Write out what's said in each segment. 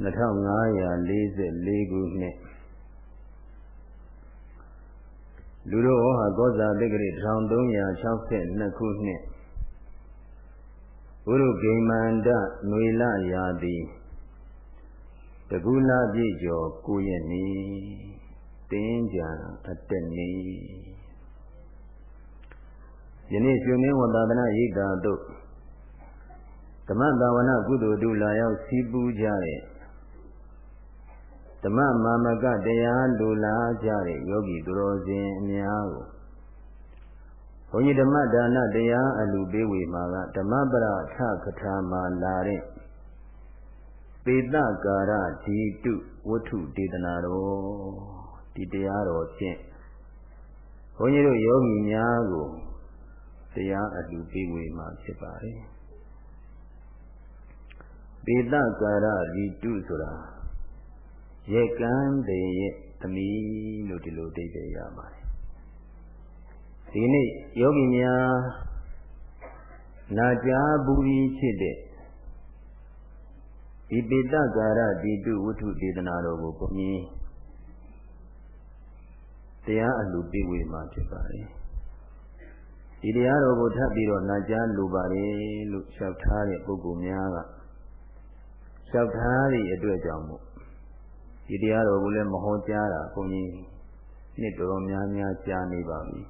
2544ခုနှစ်လူတော်ဟာကောဇာတက္ကရာ1362ခုနှစ်ဘုရုဂိမန္တຫນွေလရာတိတကူလာပြည့်ကျော်9ရက်နေ့တင်းကြံအတက်နေ့ယနေ့ရှင်မင်းဝသာသနာရိပ်သာတို့ဓမ္မတာဝနာကုသိုလ်တို့လာရောက်စီးပူးကြတဲ့ ဓမ္မမာမကတရားလူလာကြတဲ့ယောဂီသူတော်စင်အများကိုဘုန်းကြီးဓမ္မဒါနတရားအလူပေးဝေမှာကဓမ္မပရထကထာမှာလာတဲ့ပေတကာရဒီတုဝတ္ထုဒေသနာတော်ဒီတရားတော်ဖြင့်ဘုန်းကြီးတို့ယောဂီများကိုတရားအလူပေးဝေမှာဖြစ်ပါတယ်ပေတကာရဒီတုဆိုတာ ရက်ကန်းတဲ့ရဲ့သမီးလို့ဒီလိုအဓိပ္ပာယ်ရပါတယ်ဒီနေ့ယောဂီများနာကြားဘူးကြီးဖြစ်တဲ့ဒီပိတကာရဒီတုဝတ္ထုဒေသနာတော်ကိုဘုန်းကြီးတရားအလူပြဝေမှာဖြစ်ပါတယ်ဒီတရားတော်ကိုထပ်ပြီးတော့နာကြားလိုပါတယ်လို့လျှောက်ထားတဲ့ပုဂ္ဂိုလ်များကလျှောက်ထားတဲ့အတွက်ကြောင့်မို့ ဒီတရားတော်ကိုလည်းမဟောကြားတာဘုန်းကြီးနှစ်တော်များများကြားနေပါပြီ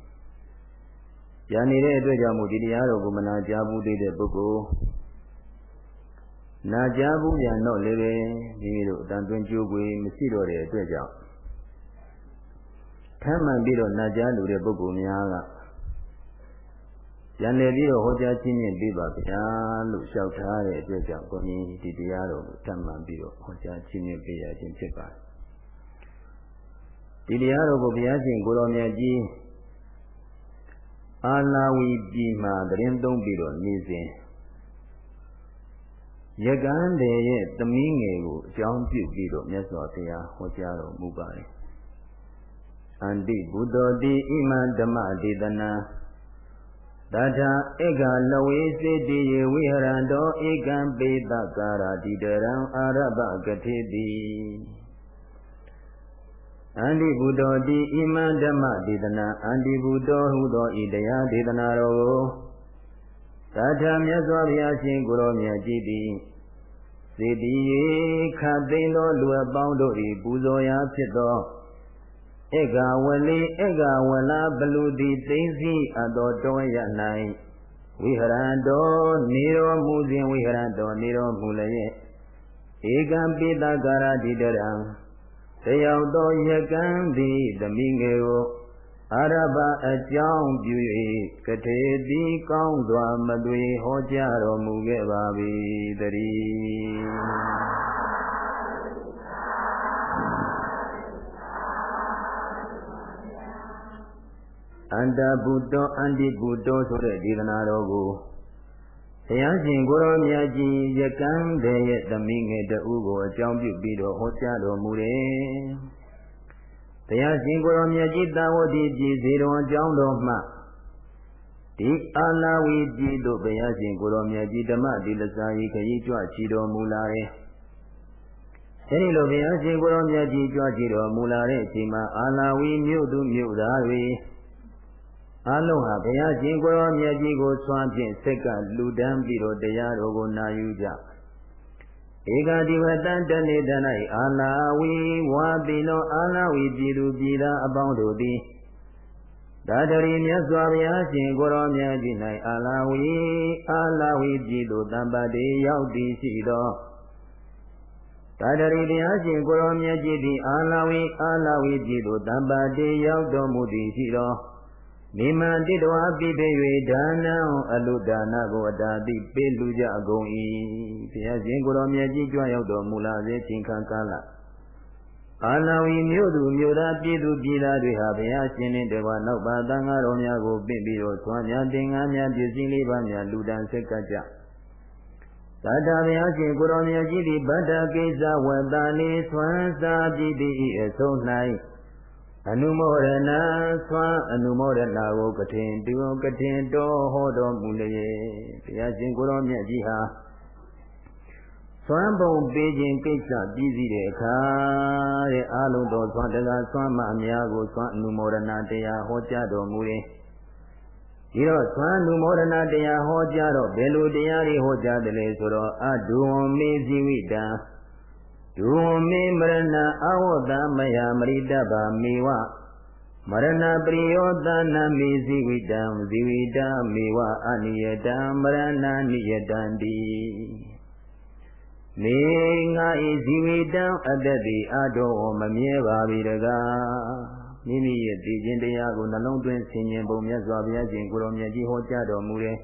ကြားနေတဲ့အတွက်ကြောင့်မို့ဒီတရားတော်ကိုမနာကြားဘူးသေးတဲ့ပုဂ္ဂိုလ်နာကြားဘူးပြန်တော့လည်းပဲမိမိတို့အတန်သွင်းကြိုးကွေမရှိတော့တဲ့အတွက်ကြောင့်ထမ်းမှန်ပြီးတော့နာကြားလူတဲ့ပုဂ္ဂိုလ်များက ပြန်လည်ပြီးတော့ဟောကြားခြင်းဖြင့်ပြီးပါဗျာလို့လျှောက်ထားတဲ့အတွက်ကြောင့်ကိုကြီးဒီတရားတော်ကိုတတ်မှန်ပြီးတော့ဟောကြားခြင်းဖြင့်ပြရခြင်းဖြစ်ပါတယ်ဒီတရားတော်ကိုဘုရားရှင်ကိုတော်မြတ်ကြီးအာလာဝီပြည်မှာတရင်သုံးပြီးတော့နေစဉ်ရကန်းတဲ့ရဲ့သမီးငယ်ကိုအကြောင်းပြုပြီးတော့မြတ်စွာဘုရားဟောကြားတော်မူပါတယ်အန္တိဘုဒ္ဓတိဣမံဓမ္မဒေသနာ တထာဧကလဝေစေတိယေဝိဟရန္တောဧကံပေတကာရတိတရံအာရဗကတိတိအန္တိဘုဒ္ဓတိဣမံဓမ္မဒေသနာအန္တိဘုဒ္ဓဟုသောဤတရားဒေသနာတော်ကိုတထာမြတ်စွာဘုရားရှင်ကိုရောမြတ်ကြီးသည်စေတီယေခသိန်းသောလူအပေါင်းတို့၏ပူဇော်ရာဖြစ်သော ဧကဝလိဧကဝလာဘလူတိသိသိအတော်တောရ၌ဝိဟရံတော်နေတော်မူစဉ်ဝိဟရံတော်နေတော်မူလျက်ဧကံပိတကာရတိတရံတယောက်သောယကံသည်သမီးငယ်ကိုအာရဘအကြောင်းပြု၍ကထေတိကောင်းစွာမသွေဟောကြားတော်မူခဲ့ပါ၏တည်း အန္တဘုဒ္ဓအန္တိဘုဒ္ဓဆိုတဲ့ဒေသနာတော်ကိုဘုရားရှင်ကိုရောမြတ်ကြီးရကန်းတဲ့ရဲ့သမီးငယ်တဦးကိုအကြောင်းပြုပြီးတော့ဟောကြားတော်မူတယ်။တရားရှင်ကိုရောမြတ်ကြီးတာဝတိပြည်ဇေတော်အကြောင်းတော်မှဒီအာနာဝီပြည်တို့ဘုရားရှင်ကိုရောမြတ်ကြီးဓမ္မတိလစာယီခရီးကြွချီတော်မူလာတယ်။အဲဒီလိုဘုရားရှင်ကိုရောမြတ်ကြီးကြွချီတော်မူလာတဲ့အချိန်မှာအာနာဝီမြို့သူမြို့သားတွေ အလုံးဟာဘုရားရှင်ကိုရောမြတ်ကြီးကိုဆွမ်းဖြင့်စက်ကလူတန်းပြီးတော့တရားတော်ကိုနာယူကြဧကတိဝတံတနေတ၌အာလာဝီဝါတိနောအာလာဝီပြည်သူပြည်သားအပေါင်းတို့သည်ဒါတရီမြတ်စွာဘုရားရှင်ကိုရောမြတ်ကြီး၌အာလာဝီအာလာဝီပြည်သူတမ္ပတိရောက်တည်ရှိသောသာတရီတရားရှင်ကိုရောမြတ်ကြီးသည်အာလာဝီအာလာဝီပြည်သူတမ္ပတိရောက်တော်မူသည်ရှိသော မိမန္တိတဝါပိပေ၍ဒါနံအလုဒါနကိုအတာတိပေးလူကြကုန်၏ဘုရားရှင်ကိုရောမြတ်ကြီးကြွရောက်တော်မူလာစေချိန်ခါကာလအာနာဝီမြို့သူမြို့သားပြည်သူပြည်သားတွေဟာဘုရားရှင်နှင့်တကွာနောက်ပါသံဃာတော်များကိုပြင့်ပြီးတော့သွမ်းများတင်ငါးများပြည့်စည်လေးပါးများလူတန်းဆက်ကကြသာတာဘုရားရှင်ကိုရောမြတ်ကြီးသည်ဗတ္တကိစ္စဝတ္တနေသွမ်းစာပြည်သည်အဆုံး၌ အနုမောဒနာသွမ်းအနုမောဒနာကိုကထင်တူကထင်တော်ဟောတော်မူလျက်ဘုရားရှင်ကိုရောမြတ်ကြီးဟာသွမ်းပုံပေးခြင်းကိစ္စပြီးစီးတဲ့အခါတဲ့အာလုံးတော်သွမ်းတကားသွမ်းမအများကိုသွမ်းအနုမောဒနာတရားဟောကြားတော်မူတယ်ဒီတော့သွမ်းအနုမောဒနာတရားဟောကြားတော့ဘယ်လိုတရားတွေဟောကြားတယ်လဲဆိုတော့အဒုဝမေဇိဝိတံ ဒုဝမေမရဏအဝတ္တမယမရိတဗာမေဝမရဏပရိယောသနာမေဇိဝိတံဇိဝိတံမေဝအနိယတံမရဏနိယတံတိနေငါဤဇီဝိတံအတ္တတိအတော်မမြဲပါပြီတကားမိမိရဲ့သိခြင်းတရားကိုနှလုံးသွင်းဆင်ခြင်ပုံမြတ်စွာဘုရားရှင်ကိုရောမြတ်ကြီးဟောကြားတော်မူတယ်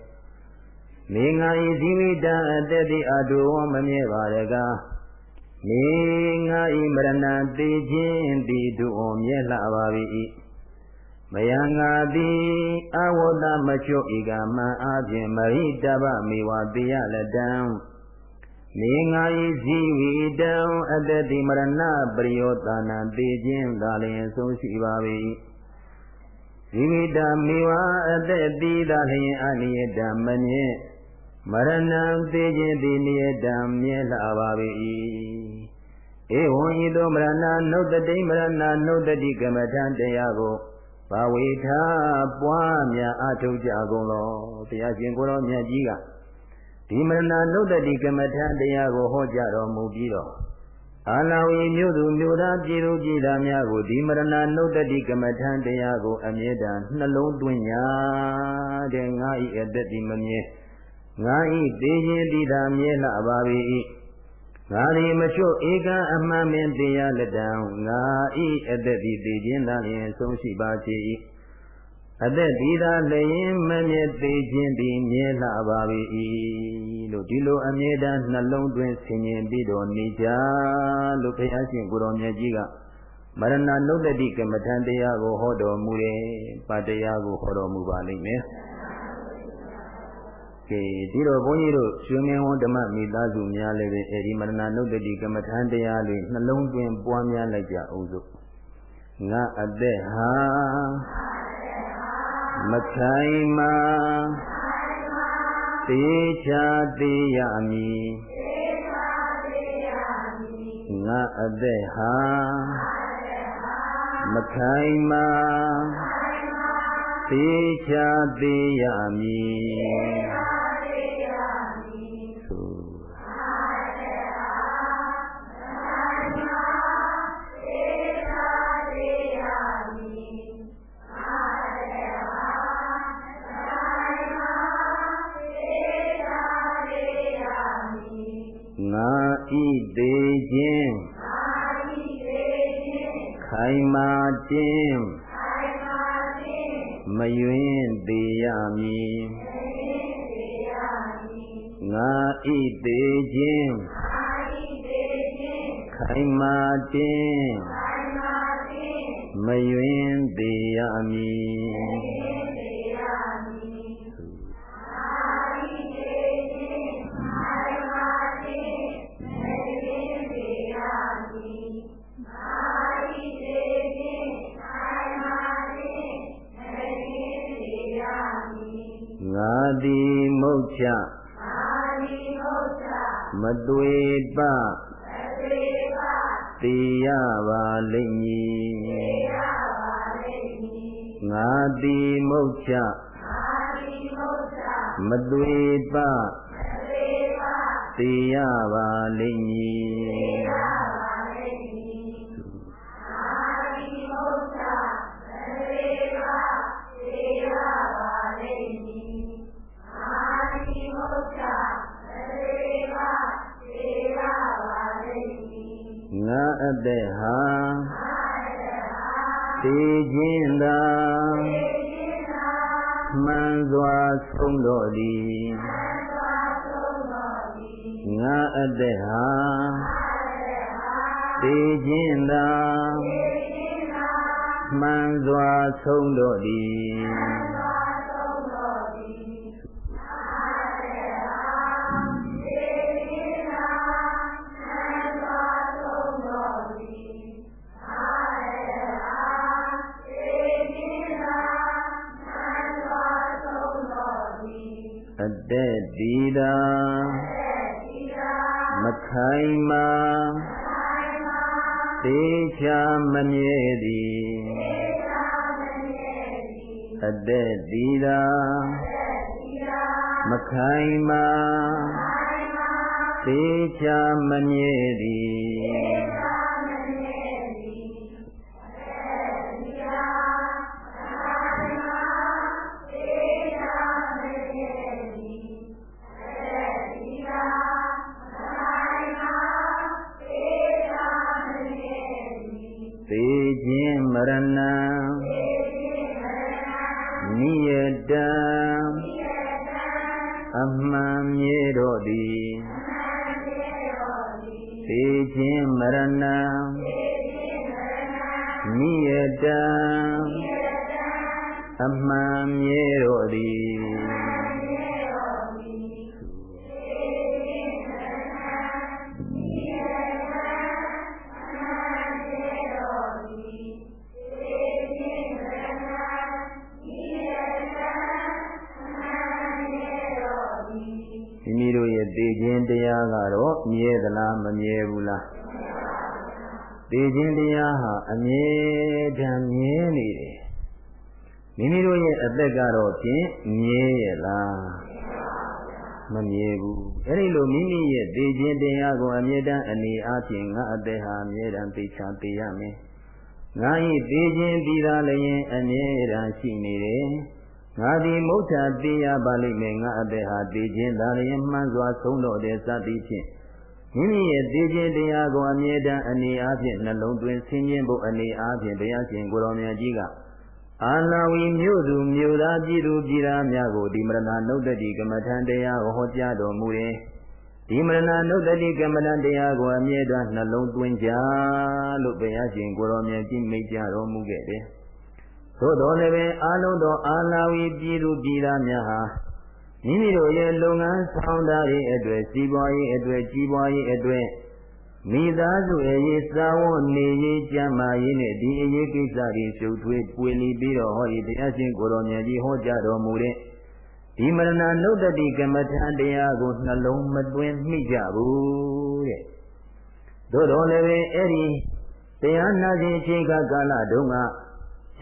။နေငါဤဇီဝိတံအတ္တတိအတော်မမြဲပါတကား နေငါဤမရဏသိခြင်းတိတို့မြဲလှပါပြီ။မယံငါသည်အဝတ္တမချွတ်ဤကမှန်အပြင်မဟိတဗမေဝတိယလတံနေငါဤဇီဝိတံအတ္တတိမရဏပရိယောသနာသိခြင်းသာလျင်ဆုံးရှိပါ၏ဇီဝိတမေဝအတ္တတိသာလျင်အနိယတမမြဲမရဏံသိခြင်းသည်နိယတံမြဲလာပါ၏ ဧဝံဤသို့မရဏနုတ္တိမရဏနုတ္တိကမ္မထံတရားကိုဘာဝေထာပွားများအထုတ်ကြကုန်လောတရားရှင်ကိုရောမြတ်ကြီးကဒီမရဏနုတ္တိကမ္မထတရားကိုဟောကြားတော်မူပြီးတော့အာလဝီမြို့သူမြို့သားပြည်သူပြည်သားများကိုဒီမရဏနုတ္တိကမ္မထတရားကိုအမြဲတမ်းနှလုံးသွင်းညာတဲ့ငါဤအတ္တိမမြဲငါဤသိခြင်းတိတာမြဲလှပါ၏ ငါဒီမလျှော့ဧကအမှန်ပင်တရားလက်တံငါဤအတ္တိသိခြင်းသာလျင်ဆုံးရှိပါစေ၏အသက်ဒီသာလျင်မမြဲသေးခြင်းဒီမြဲလှပါ၏လို့ဒီလိုအမြဲတမ်းနှလုံးသွင်းဆင်ញင်ပြီးတော့နေကြလို့ဘုရားရှင်ကိုရောမြတ်ကြီးကမရဏနုတ္တိကမ္မထံတရားကိုဟောတော်မူတယ်။ပါတရားကိုဟောတော်မူပါလိမ့်မယ်။ ကဲဒီတော့ဘုန်းကြီးတို့ရှင်မင်းဝန်ဓမ္မမိသားစုများလည်းပဲအဲဒီမရဏနုတ္တိကမ္မထံတရားလေးနှလုံးသွင်းပွားများလိုက်ကြအောင်စို့။ငါအသက်ဟာမခိုင်မာသေချာသေးရမည်ငါအသက်ဟာမခိုင်မာသေချာသေးရမည် သေးခြင်းခိုင်မာခြင်းမယွင်းသေးရမည်ငါဤသေးခြင်းခိုင်မာခြင်းမယွင်းသေးရမည်သည် မုတ်ချမသွေပသေရပါလိမ့်မည်ငါသည်မုတ်ချမသွေပသေရပါလိမ့်မည် သက်ဟာသိခြင်းသာမှန်စွာဆုံးတော်သည်ငါအသက်ဟာသိခြင်းသာမှန်စွာဆုံးတော်သည် သက်တည်တာမခိုင်မာသေချာမမြဲသည်အသက်တည်သာမခိုင်မာသေချာမမြဲသည် ခြင်းမရဏံနိယတံအမှန်မြဲတော်သည်မိမိတို့ရဲ့သိခြင်းတရားကတော့မြဲသလားမမြဲဘူးလား သိခြင်းတရားဟာအမြဲတမ်းမြဲနေတယ်မိမိတို့ရဲ့အသက်ကတော့ဖြင့်မြဲရဲ့လားမမြဲဘူးအဲ့ဒီလိုမိမိရဲ့သိခြင်းတရားကိုအမြဲတမ်းအနေအားဖြင့်ငါအသက်ဟာအမြဲတမ်းသိချသိရမယ်ငါ၏သိခြင်းပြီးသားလည်းအမြဲတမ်းရှိနေတယ်ငါသည်မုဋ္ဌာသိရပါလိမ့်မယ်ငါအသက်ဟာသိခြင်းသာလျင်မှန်စွာဆုံးတော့တဲ့စသည်ဖြင့် မိမိရဲ့သိခြင်းတရားကိုအမြဲတမ်းအနေအားဖြင့်နှလုံးသွင်းဆင်းခြင်းဖို့အနေအားဖြင့်ဘုရားရှင်ကိုရောင်မြတ်ကြီးကအာနာဝီမြို့သူမြို့သားပြည်သူပြည်သားများကိုဒီမရဏနုဒ္ဒတိကမ္မထံတရားကိုဟောကြားတော်မူတယ်ဒီမရဏနုဒ္ဒတိကမ္မထံတရားကိုအမြဲတမ်းနှလုံးသွင်းကြလို့ဘုရားရှင်ကိုရောင်မြတ်ကြီးမိန့်ကြားတော်မူခဲ့တယ်သို့တော်လည်းပဲအာလုံးသောအာနာဝီပြည်သူပြည်သားများဟာ မိမိတို့ရဲ့လုပ်ငန်းဆောင်တာရဲ့အတွက်စီးပွားရေးအတွက်ကြီးပွားရေးအတွက်မိသားစုရဲ့ရေးစာဝတ်နေရေးကြမ်းမာရေးနဲ့ဒီအရေးကိစ္စတွေရှုပ်ထွေးပွေလီပြီးတော့ဟောဒီတရားရှင်ကိုရောမြတ်ကြီးဟောကြားတော်မူတဲ့ဒီမရဏနုဒ္ဒတိကမ္မထာတရားကိုနှလုံးမသွင်းမိကြဘူးတဲ့သို့တော်လည်းပဲအဲ့ဒီတရားနာခြင်းအချိန်ကာလတုန်းက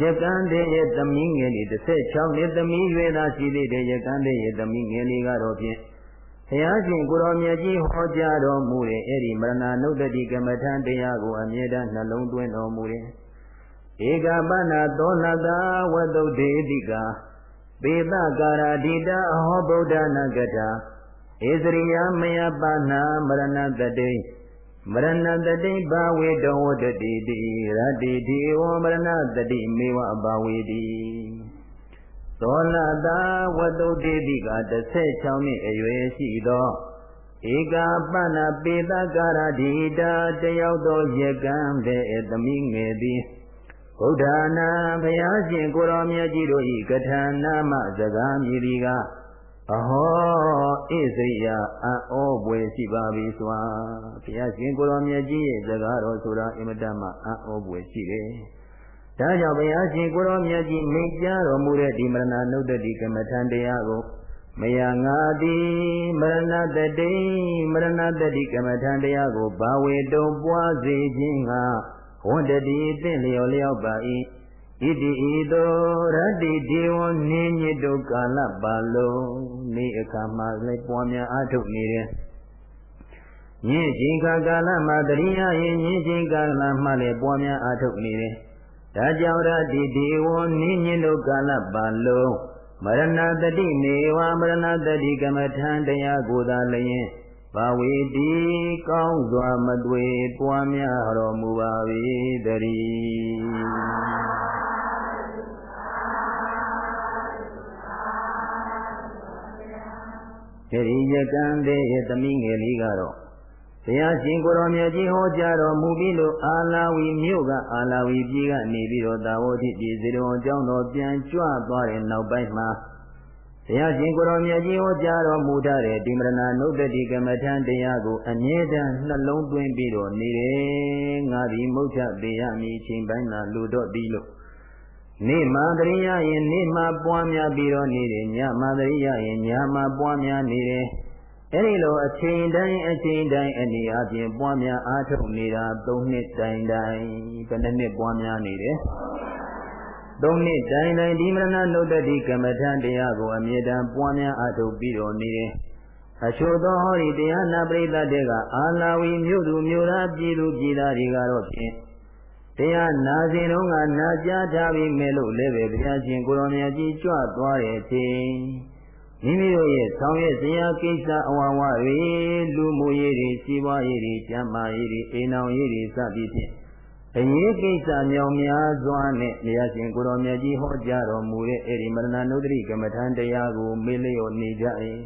ရကန်းတဲ့ရဲ့သမီးငယ်လေး16နှစ်သမီးရွယ်သားရှိသေးတဲ့ရကန်းတဲ့ရဲ့သမီးငယ်လေးကတော့ဖြင့်ဘုရားရှင်ကိုရောမြတ်ကြီးဟောကြားတော်မူတဲ့အဲ့ဒီမရဏနုဒ္ဒတိကမ္မထံတရားကိုအမြဲတမ်းနှလုံးသွင်းတော်မူတယ်ဧကပနာသောနတာဝတ္တုဒေတိကာပေတကာရာဒိတာအဟောဗုဒ္ဓနာကတာဧစရိယမယပနာမရဏတတိ မရဏတတိဘာဝေတောဝတတိတိရတိတိဝမရဏတတိမေဝဘာဝေတိသောလတာဝတ္တုတေတိက16နှစ်အရွယ်ရှိသောဧကပဏပေတကာရဒိတာတယောက်သောရကံတဲ့သမီးငယ်သည်ဗုဒ္ဓနာဘုရားရှင်ကိုရောမြတ်ကြီးတို့၏ကထာနာမစကားမြည်ဒီက အဟောဣစိယအံဩပွေရှိပါပြီစွာဘုရားရှင်ကိုရောမြတ်ကြီးရဲ့စကားတော်ဆိုတာအင်မတန်မှအံဩပွေရှိတယ်။ဒါကြောင့်ဘုရားရှင်ကိုရောမြတ်ကြီးမိန့်ကြားတော်မူတဲ့ဒီမရဏနုဒ္ဒတိကမ္မထံတရားကိုမယငါတိမရဏတတိမရဏတတိကမ္မထံတရားကိုဘာဝေတုံပွားစေခြင်းကဝန္တတိတင့်လျော်လျောက်ပါ၏ ဣတိဤသို့ရတ္တိဒေဝနေညစ်တို့ကာလပါလုံးနေ့အခါမှလည်းပွားများအားထုတ်နေတယ်ညင်ချိန်ခါကာလမှာတရိယာရင်ညင်ချိန်ကာလမှလည်းပွားများအားထုတ်နေတယ်ဒါကြောင့်ရတ္တိဒေဝနေညစ်တို့ကာလပါလုံးမရဏတတိနေဝမရဏတတိကမ္မထံတရားကိုသာလျင်ဘာဝေတိကောင်းစွာမတွေ့ပွားများတော်မူပါ၏တည်း ဒီရကံတဲ့ရဲ့သမီးငယ်လေးကတော့ဘုရားရှင်ကိုရောမြတ်ကြီးဟောကြားတော်မူပြီးလို့အာလာဝီမြို့ကအာလာဝီပြည်ကနေပြီးတော့တာဝတိပြည်စေတော်ကျောင်းတော်ပြန်ကြွသွားတဲ့နောက်ပိုင်းမှာဘုရားရှင်ကိုရောမြတ်ကြီးဟောကြားတော်မူထားတဲ့ဒီမရဏနုဒ္ဒတိကမ္မထံတရားကိုအမြဲတမ်းနှလုံးသွင်းပြီးတော့နေတယ်ငါဒီမုတ်ချသေးရမည်ချိန်ပိုင်းသာလူတော့ပြီးလို့ နေ့မှတရိယရင်နေ့မှပွားများပြီးတော့နေတယ်ညမှတရိယရင်ညမှပွားများနေတယ်အဲဒီလိုအချိန်တိုင်းအချိန်တိုင်းအနေအချင်းပွားများအားထုတ်နေတာ၃နှစ်တိုင်တိုင်ဘယ်နှစ်ပွားများနေတယ်သုံးနှစ်တိုင်တိုင်ဒီမရဏနုတ္တိကမ္မထံတရားကိုအမြဲတမ်းပွားများအားထုတ်ပြီးတော့နေတယ်အချို့သောဟောဒီတရားနာပရိသတ်တွေကအာလာဝီမြို့သူမြို့သားပြည်သူပြည်သားတွေကတော့ဖြင့် တရားနာစဉ်တုန်းကနာကြားထားပြီးမဲ့လို့လည်းပဲဘုရားရှင်ကိုရောင်မြတ်ကြီးကြွသွားတဲ့အချိန်မိမိတို့ရဲ့ဆောင်ရွက်စရာကိစ္စအဝဝတွေလူမှုရေးတွေစီးပွားရေးတွေကျန်းမာရေးတွေအိမ်အောင်ရေးတွေစသည်ဖြင့်အရေးကိစ္စမြောင်များစွာနဲ့ဘုရားရှင်ကိုရောင်မြတ်ကြီးဟောကြားတော်မူတဲ့အဲဒီမရဏနုဒ္ဓရိကမ္မထံတရားကိုမေ့လျော့နေကြ၏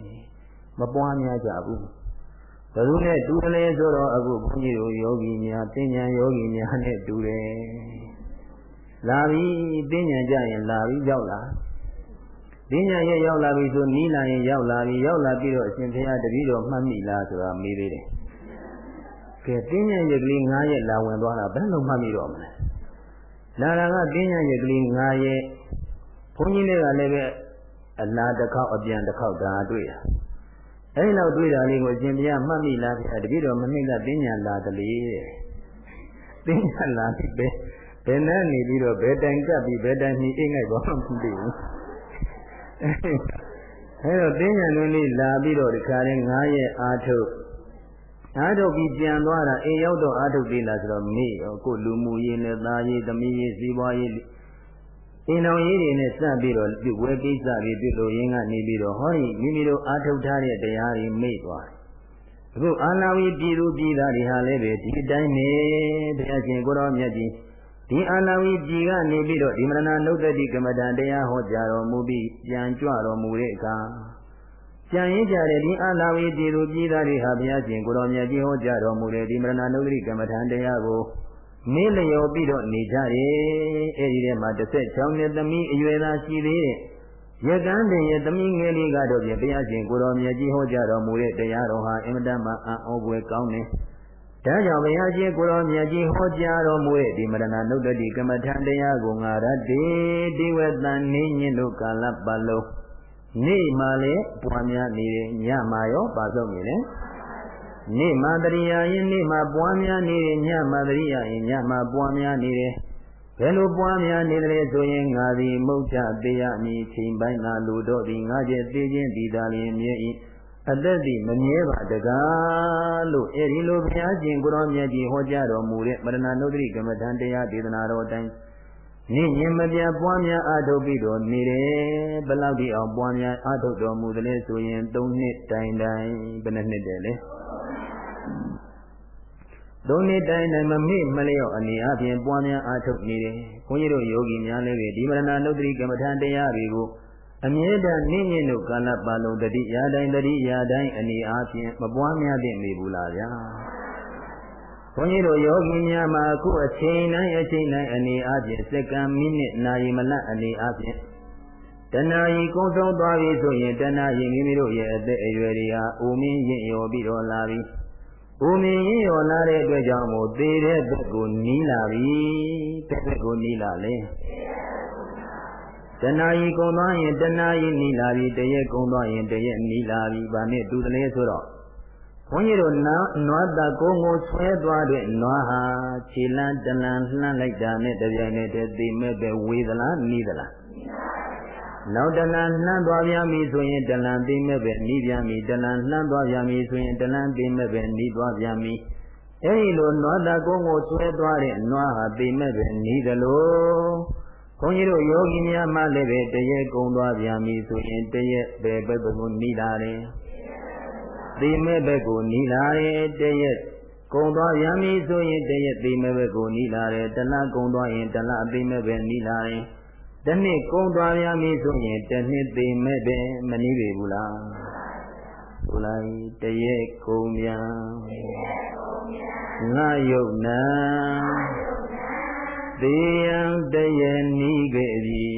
မပွားများကြဘူး ဘယ်သူနဲ့တူတယ်လဲဆိုတော့အခုဘုန်းကြီးတို့ယောဂီများပညာယောဂီများနဲ့တူတယ်လာပြီပညာကြရင်လာပြီရောက်လာပညာရဲ့ရောက်လာပြီဆိုနီးလာရင်ရောက်လာပြီရောက်လာပြီးတော့အရှင်ဘုရားတပည့်တော်မှတ်မိလားဆိုတာမေးသေးတယ်ကဲပညာရဲ့ကလေး9ရက်လာဝင်သွားတာဘယ်လိုမှတ်မိတော့မလဲလာတာကပညာရဲ့ကလေး9ရက်ဘုန်းကြီးတွေကလည်းပဲအလားတစ်ခေါက်အပြန်တစ်ခေါက်ဒါတွေ့တာ အဲဒီလောက်တွေးတာလေးကိုအရှင်ဘုရားမှတ်မိလားဗျာတပည့်တော်မမိကပညာလာတလေတဲ့ပညာလာပြီပဲဘယ်နဲ့နေပြီးတော့ဘယ်တိုင်ကပ်ပြီးဘယ်တိုင်နှီးအိတ်ငိုက်တော့မသိဘူးအဲတော့ပညာလုံးလေးလာပြီးတော့ဒီခါရင်9ရက်အာထုတ်အာထုတ်ပြီးပြန်သွားတာအိမ်ရောက်တော့အာထုတ်ပြီလားဆိုတော့မေ့ရောကိုလူမှုရေးနဲ့သားရေးသမီးရေးစီးပွားရေး အိမ်တော်ရေးတွေနဲ့စပ်ပြီးတော့ပြုဝဲကိစ္စတွေပြုလို့ရင်းကနေပြီးတော့ဟောဒီမိမိတို့အာထုတ်ထားတဲ့တရားတွေမေ့သွားတယ်။အခုအာနာဝီပြည်သူပြည်သားတွေဟာလည်းပဲဒီတိုင်းနေဘုရားရှင်ကိုရောမြတ်ကြီးဒီအာနာဝီပြည်ကနေပြီးတော့ဒီမရဏနုဒ္ဒတိကမ္မဋ္ဌာန်းတရားဟောကြားတော်မူပြီးပြန်ကြွတော်မူတဲ့အခါပြန်ရင်းကြတဲ့ဒီအာနာဝီပြည်သူပြည်သားတွေဟာဘုရားရှင်ကိုရောမြတ်ကြီးဟောကြားတော်မူတဲ့ဒီမရဏနုဒ္ဒတိကမ္မဋ္ဌာန်းတရားကို မင်းလျော်ပြီးတော့နေကြတယ်အဲဒီထဲမှာ16နှစ်သမီးအရွယ်သားရှိသေးတဲ့ရကန်းတင်ရဲ့သမီးငယ်လေးကတော့ပြဘုရားရှင်ကိုတော်မြတ်ကြီးဟောကြားတော်မူတဲ့တရားတော်ဟာအင်မတန်မှအံ့ဩဖွယ်ကောင်းတယ်ဒါကြောင့်ဘုရားရှင်ကိုတော်မြတ်ကြီးဟောကြားတော်မူတဲ့ဒီမရဏနုဒ္ဒတိကမ္မထံတရားကိုငါရတေဒီဝတန်နေညင်တို့ကာလပတ်လုံးနေ့မှလည်းပွားများနေတယ်ညမှရောပါဆုံးနေတယ် နေ့မှတရိယာရင်နေ့မှပွားများနေတယ်ညမှတရိယာရင်ညမှပွားများနေတယ်ဘယ်လိုပွားများနေတယ်ဆိုရင်ငါသည်မုတ်ချသေးရမည်ချိန်ပိုင်းသာလူတို့သည်ငါကျက်သေးခြင်းဒီသာလျင်မြဲ၏အသက်သည်မမြဲပါတကားလို့အဲဒီလိုဘုရားရှင်ကိုရောမြတ်ကြီးဟောကြားတော်မူတဲ့မရဏနုဒ္ဓရိကမ္မထံတရားဒေသနာတော်အတိုင်းနိညင်မပြပွားများအာထုတ်ပြီးတော့နေတယ်ဘယ်လောက်ဒီအောင်ပွားများအာထုတ်တော်မူတယ်လဲဆိုရင်၃နှစ်တိုင်တိုင်ဘယ်နှစ်နှစ်တည်းလဲ သုံးနှစ်တိုင်းတိုင်းမမေ့မလျော့အနေအချင်းပွားများအားထုတ်နေတယ်။ခွန်ကြီးတို့ယောဂီများလည်းပဲဒီမရဏနုတ္တိကမ္မထာတရားတွေကိုအမြဲတမ်းနိမ့်ညင်တို့ကာလပတ်လုံးတတိယတိုင်းတတိယတိုင်းအနေအချင်းမပွားများသင့်နေဘူးလားဗျာ။ခွန်ကြီးတို့ယောဂီများမှာအခုအချိန်တိုင်းအချိန်တိုင်းအနေအချင်းစက္ကန့်မိနစ်နာရီမလတ်အနေအချင်း တဏှာကြီးကုန်းဆုံးသွားပြီဆိုရင်တဏှာကြီးမိမိတို့ရဲ့အသက်အရွယ်တွေဟာအိုမင်းရင့်ရော်ပြီးတော့လာပြီ။။ဦးမင်းရင်ရော်လာတဲ့အတွက်ကြောင့်မို့သေတဲ့ဘက်ကိုနီးလာပြီ။ဘယ်ဘက်ကိုနီးလာလဲ။တဏှာကြီးကုံသွားရင်တဏှာကြီးနီးလာပြီတရက်ကုံသွားရင်တရက်နီးလာပြီ။ဗာနဲ့တူတယ်လေဆိုတော့ဘုန်းကြီးတို့နနွားတကုန်းကိုဆွဲသွားတဲ့နွားဟာခြေလန်းတလန်းလှမ်းလိုက်တာနဲ့တပြိုင်နက်တည်းသိမဲ့ပဲဝေသလားနီးသလားနော က်တလန်လှမ်းသွားပြန်ပြီဆိုရင်တလန်သိမဲ့ပဲနီးပြန်ပြီတလန်လှမ်းသွားပြန်ပြီဆိုရင်တလန်သိမဲ့ပဲနီးသွားပြန်ပြီအဲဒီလိုနွားတကုန်းကိုဆွဲသွားတဲ့နွားဟာသိမဲ့ပဲနီးသလိုဘုန်းကြီးတို့ယောဂီများမှလည်းပဲတရက်ကုံသွားပြန်ပြီဆိုရင်တရက်ပဲဘက်ကိုနီးလာတယ်သိမဲ့ဘက်ကိုနီးလာတယ်တရက်ကုံသွားပြန်ပြီဆိုရင်တရက်သိမဲ့ဘက်ကိုနီးလာတယ်တလကုံသွားရင်တလသိမဲ့ပဲနီးလာတယ် တနှစ်ကုန်းသွားရမည်ဆိုရင်တနှစ်သိမဲ့ပဲမနည်းပေဘူးလားဆိုလိုက်တရက်ကုန်းပြန်ငါယုတ်နာသေယံတရက်နီးခဲ့ပြီ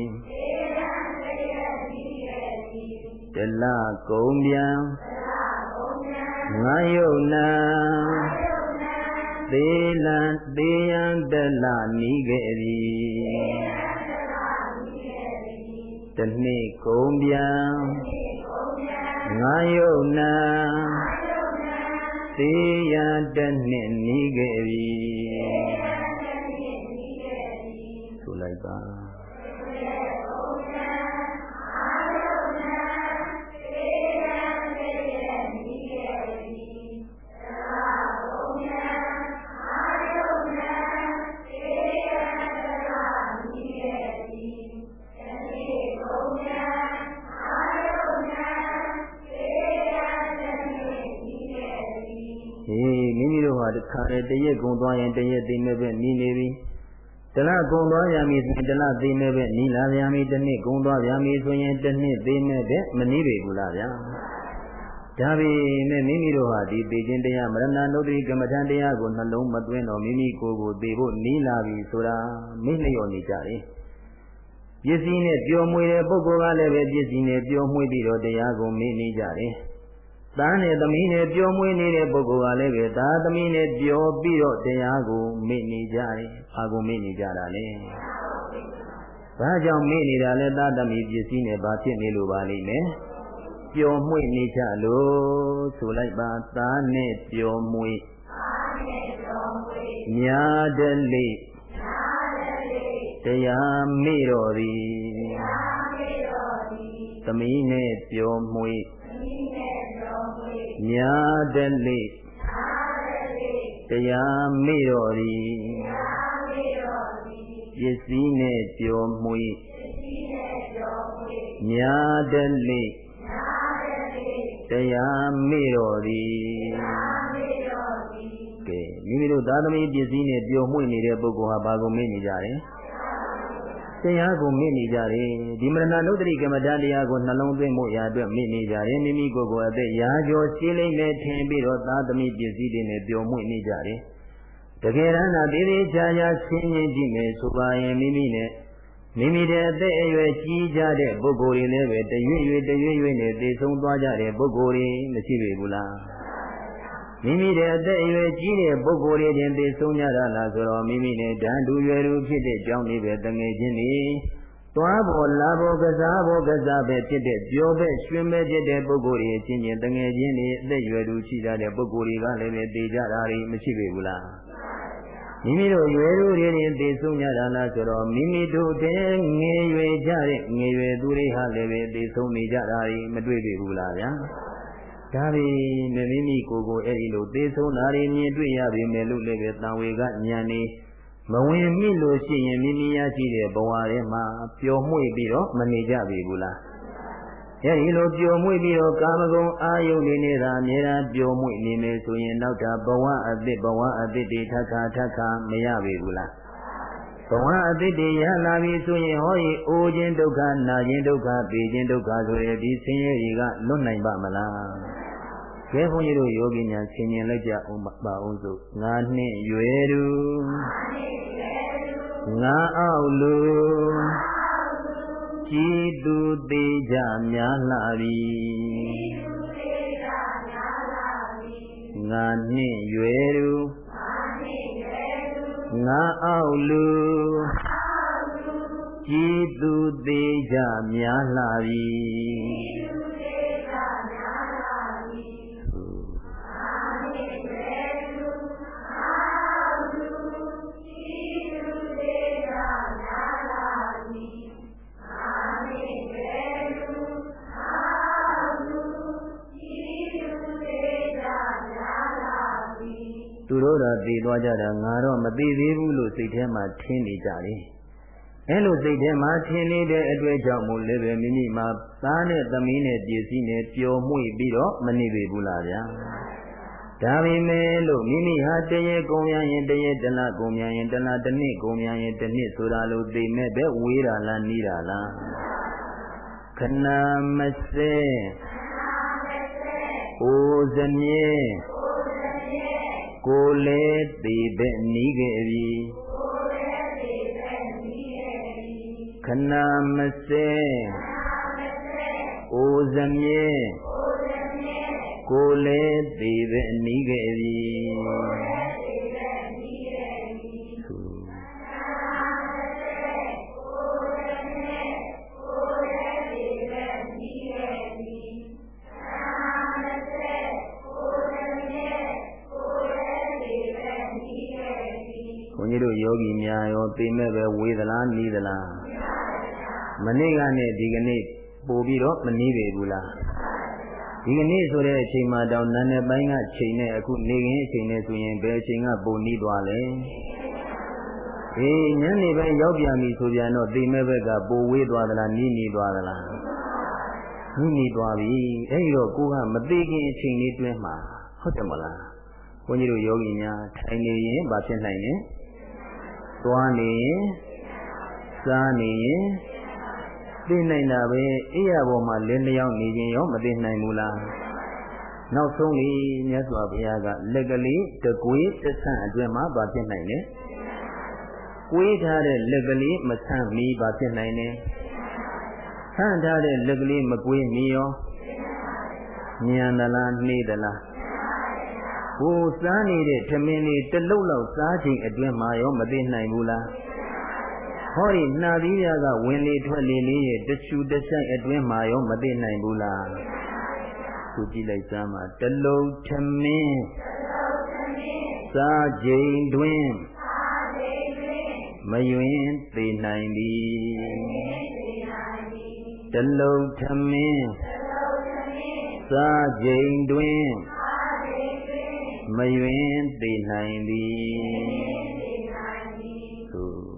တလကုန်းပြန်ငါယုတ်နာသေလံသေယံတလနီးခဲ့ပြီ တနေ့ကုန်ပြန်ငငါယုံနာသေရတနှစ်နီးခဲ့ပြီဆိုလိုက်ပါ တခါတည်းတရက်ကုံသွားရင်တရက်သိမဲ့ပဲနီးနေပြီတလကုံသွားရမည်ဆိုရင်တလသိမဲ့ပဲနီးလာရမည်တစ်နှစ်ကုံသွားရမည်ဆိုရင်တစ်နှစ်သိမဲ့ပဲမနီးပေဘူးလားဗျာဒါပေမဲ့မိမိတို့ဟာဒီပေခြင်းတရားမရဏနုဒ္တိကမ္မထံတရားကိုနှလုံးမသွင်းတော့မိမိကိုယ်ကိုသိဖို့နီးလာပြီဆိုတာမိလျော်နေကြတယ်ပစ္စည်းနဲ့ပျော်မွေတဲ့ပုဂ္ဂိုလ်ကလည်းပဲပစ္စည်းနဲ့ပျော်မွေပြီးတော့တရားကိုမေ့နေကြတယ် သားနဲ့သမီးနဲ့ပျော်မွေးနေတဲ့ပုဂ္ဂိုလ်ကလည်းပဲသားသမီးနဲ့ပျော်ပြီးတော့တရားကိုမေ့နေကြတယ်။ဘာကိုမေ့နေကြတာလဲ။ဘာကြောင့်မေ့နေတာလဲသားသမီးပစ္စည်းနဲ့ဘာဖြစ်နေလို့ပါလိမ့်မယ်။ပျော်မွေ့နေကြလို့ဆိုလိုက်ပါသားနဲ့ပျော်မွေ့များတဲ့လေတရားမေ့တော်သည်သမီးနဲ့ပျော်မွေ့များ တဲ့လေတရားမေ့တော်သည်ပစ္စည်းနဲ့ကြောမွေများတဲ့လေတရားမေ့တော်သည်ကဲမိမိတို့သာသမီပစ္စည်းနဲ့ပျော်မွေ့နေတဲ့ပုဂ္ဂိုလ်ဟာဘာကိုမေ့နေကြတယ် တရားကိုမေ့နေကြတယ်ဒီမရဏနုဒ္ဒရိကမ္မတာတရားကိုနှလုံးသွင်းမှုရာအတွက်မေ့နေကြတယ်မိမိကိုယ်ကိုယ်အသက်ရာကျော်ရှင်းလိမ့်မယ်ထင်ပြီးတော့သာသမီပစ္စည်းတွေနဲ့ပျော်မွေ့နေကြတယ်တကယ်တမ်းသာတည်တည်ချာချာရှင်းရင်ကြည့်မယ်ဆိုပါရင်မိမိနဲ့မိမိတဲ့အသက်အရွယ်ကြီးကြတဲ့ပုဂ္ဂိုလ်တွေလည်းပဲတရွေ့ရွေ့တရွေ့ရွေ့နဲ့တည်ဆုံးသွားကြတဲ့ပုဂ္ဂိုလ်တွေမရှိပေဘူးလား မိမိတဲ့အသက်အရွယ်ကြီးတဲ့ပုဂ္ဂိုလ်တွေတင်သိဆုံးကြတာလားဆိုတော့မိမိနဲ့ဓာတ်တူရွယ်တူဖြစ်တဲ့ကြောင်းလေးပဲတငယ်ချင်းတွေသွားဖို့လာဖို့ကစားဖို့ကစားပဲဖြစ်တဲ့ပြောပဲရွှင်ပဲဖြစ်တဲ့ပုဂ္ဂိုလ်တွေချင်းချင်းတငယ်ချင်းတွေအသက်ရွယ်တူရှိကြတဲ့ပုဂ္ဂိုလ်တွေကလည်းပဲသိကြတာတွေမရှိပေဘူးလားမိမိတို့ရွယ်တူတွေတင်သိဆုံးကြတာလားဆိုတော့မိမိတို့တည်းငယ်ရွယ်ကြတဲ့ငယ်ရွယ်သူတွေဟာလည်းပဲသိဆုံးနေကြတာတွေမတွေ့ပေဘူးလားဗျာ ဒါပေမဲ့မိမိကိုယ်ကိုအဲ့ဒီလိုသေဆုံးတာတွေမြင်တွေ့ရပေမဲ့လို့လည်းပဲတံဝေကဉာဏ်နေမဝင်မိလို့ရှိရင်မိမိရရှိတဲ့ဘဝထဲမှာပျော်မွေ့ပြီးတော့မနေကြပြီဘူးလားအဲဒီလိုပျော်မွေ့ပြီးတော့ကာမဂုဏ်အာယုန်နေနေတာအများအားပျော်မွေ့နေမယ်ဆိုရင်နောက်တာဘဝအသစ်ဘဝအသစ်တွေထပ်ခါထပ်ခါမရပြီဘူးလားဘဝအသစ်တွေရလာပြီဆိုရင်ဟောဒီအိုခြင်းဒုက္ခနာခြင်းဒုက္ခပေခြင်းဒုက္ခဆိုရဒီဆင်းရဲတွေကလွတ်နိုင်ပါမလား ကဲဘုန်းကြီးတို့ယောဂီများဆင်ញင်လိုက်ကြအောင်ပါအောင်စို့ငါနှင့်ရွယ်သူငါအောက်လူကြည်သူသေးကြများလာပြီငါနှင့်ရွယ်သူငါအောက်လူကြည်သူသေးကြများလာပြီ တို့တော့သိသွားကြတာငါတော့မသိသေးဘူးလို့စိတ်ထဲမှာထင်နေကြတယ်အဲလိုစိတ်ထဲမှာထင်နေတဲ့အတွက်ကြောင့်မို့လည်းပဲမိမိမှာသားနဲ့သမီးနဲ့ပြည်စည်းနဲ့ပျော်မွေ့ပြီးတော့မနေပေဘူးလားဗျာဒါပေမဲ့လို့မိမိဟာတရေကုံရရင်တရေတလကုံရရင်တလတနှစ်ကုံရရင်တနှစ်ဆိုတာလို့သိမဲ့ပဲဝေးတာလားနီးတာလားခဏမစဲအိုးစမြဲ ကိုလည်းသိပဲနီးခဲ့ပြီခဏမစဲအိုစမြဲကိုလည်းသိပဲနီးခဲ့ပြီ ယောဂီများရောသိမဲ့ပဲဝေးသလားနီးသလားမနေ့ကနဲ့ဒီကနေ့ပို့ပြီးတော့မနီးပေဘူးလားဒီကနေ့ဆိုတဲ့အချိန်မှတောင်နာနေပိုင်းကချိန်နဲ့အခုနေခင်းအချိန်နဲ့ဆိုရင်ဘယ်အချိန်ကပိုနီးသွားလဲအေးညနေပိုင်းရောက်ပြန်ပြီဆိုပြန်တော့သိမဲ့ဘက်ကပိုဝေးသွားသလားနီးနီးသွားသလားနီးနီးသွားပြီအဲ့ဒီတော့ကိုကမသိခင်အချိန်လေးတွင်းမှာဟုတ်တယ်မလားဘုန်းကြီးတို့ယောဂီများထိုင်နေရင်ဘာဖြစ်နိုင်လဲ သွားနေရင်စားနေရင်သိနိုင်တာပဲအိယာပေါ်မှာလင်းလျောင်းနေခြင်းရောမသိနိုင်ဘူးလားနောက်ဆုံးလေမြတ်စွာဘုရားကလက်ကလေးတကွေးတဆန့်အတွင်းမှာဘာဖြစ်နိုင်လဲကွေးထားတဲ့လက်ကလေးမဆန့်မီဘာဖြစ်နိုင်လဲဆန့်ထားတဲ့လက်ကလေးမကွေးမီရောညံသလားနှေးသလား ဟိုစားနေတဲ့ထမင်းလေးတစ်လုံးလောက်စားချိန်အတွင်းမှာရောမသိနိုင်ဘူးလားဟောဒီနှာသီးရကဝင်လေထွက်လေလေးရဲ့တချူတဆိုင်အတွင်းမှာရောမသိနိုင်ဘူးလားသူကြည့်လိုက်စမ်းမှာတလုံးထမင်းစားချိန်တွင်မယွင်သိနိုင်သည်တလုံးထမင်းစားချိန်တွင် မယွင်သိနိုင်သည်သို့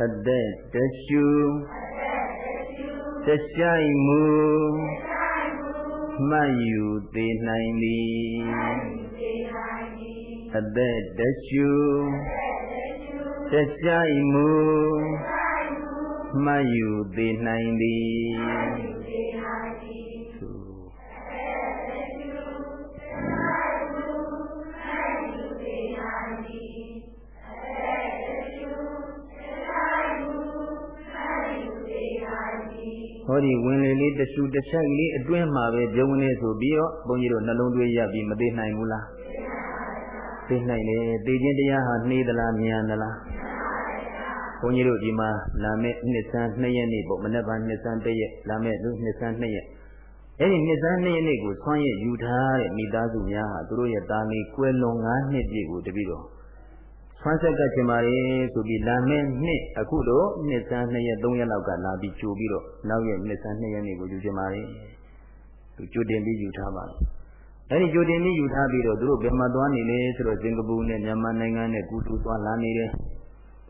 အသက်တရှုတဆိုင်မူမှတ်ယူသိနိုင်သည်အသက်တရှု တဆိုင်မူမှတ်ယူသိနိုင်သည်ဟောဒီဝင်လေလေးတရှူတဆိုင်လေးအတွင်းမှာပဲပြုံးနေဆိုပြီးတော့ဘုန်းကြီးတို့နှလုံးသွေးရပ်ပြီးမသိနိုင်ဘူးလားသိနိုင်တယ်သိခြင်းတရားဟာနှေးသလားမြန်သလား ဘုန်းကြီးတို့ဒီမှာလာမယ့်နှစ်ဆန်း2ရက်နေ့ပေါ့မနေ့ကနှစ်ဆန်း1ရက်လာမယ့်လူနှစ်ဆန်း2ရက်အဲ့ဒီနှစ်ဆန်း2ရက်နေ့ကိုဆွမ်းရယူထားတဲ့မိသားစုများဟာသူတို့ရဲ့သားလေးကွယ်လွန်9နှစ်ပြည့်ကိုတပိတော့ဆွမ်းဆက်ကချင်ပါလေဆိုပြီးလာမယ့်နှစ်အခုတော့နှစ်ဆန်း2ရက်3ရက်လောက်ကလာပြီးကြိုပြီးတော့နောက်ရက်နှစ်ဆန်း2ရက်နေ့ကိုယူချင်ပါလေသူကြိုတင်ပြီးယူထားပါအဲ့ဒီကြိုတင်ပြီးယူထားပြီးတော့သူတို့ဘယ်မှာသွားနေလဲဆိုတော့စင်ကာပူနဲ့မြန်မာနိုင်ငံနဲ့ကူတူသွားလာနေတယ်။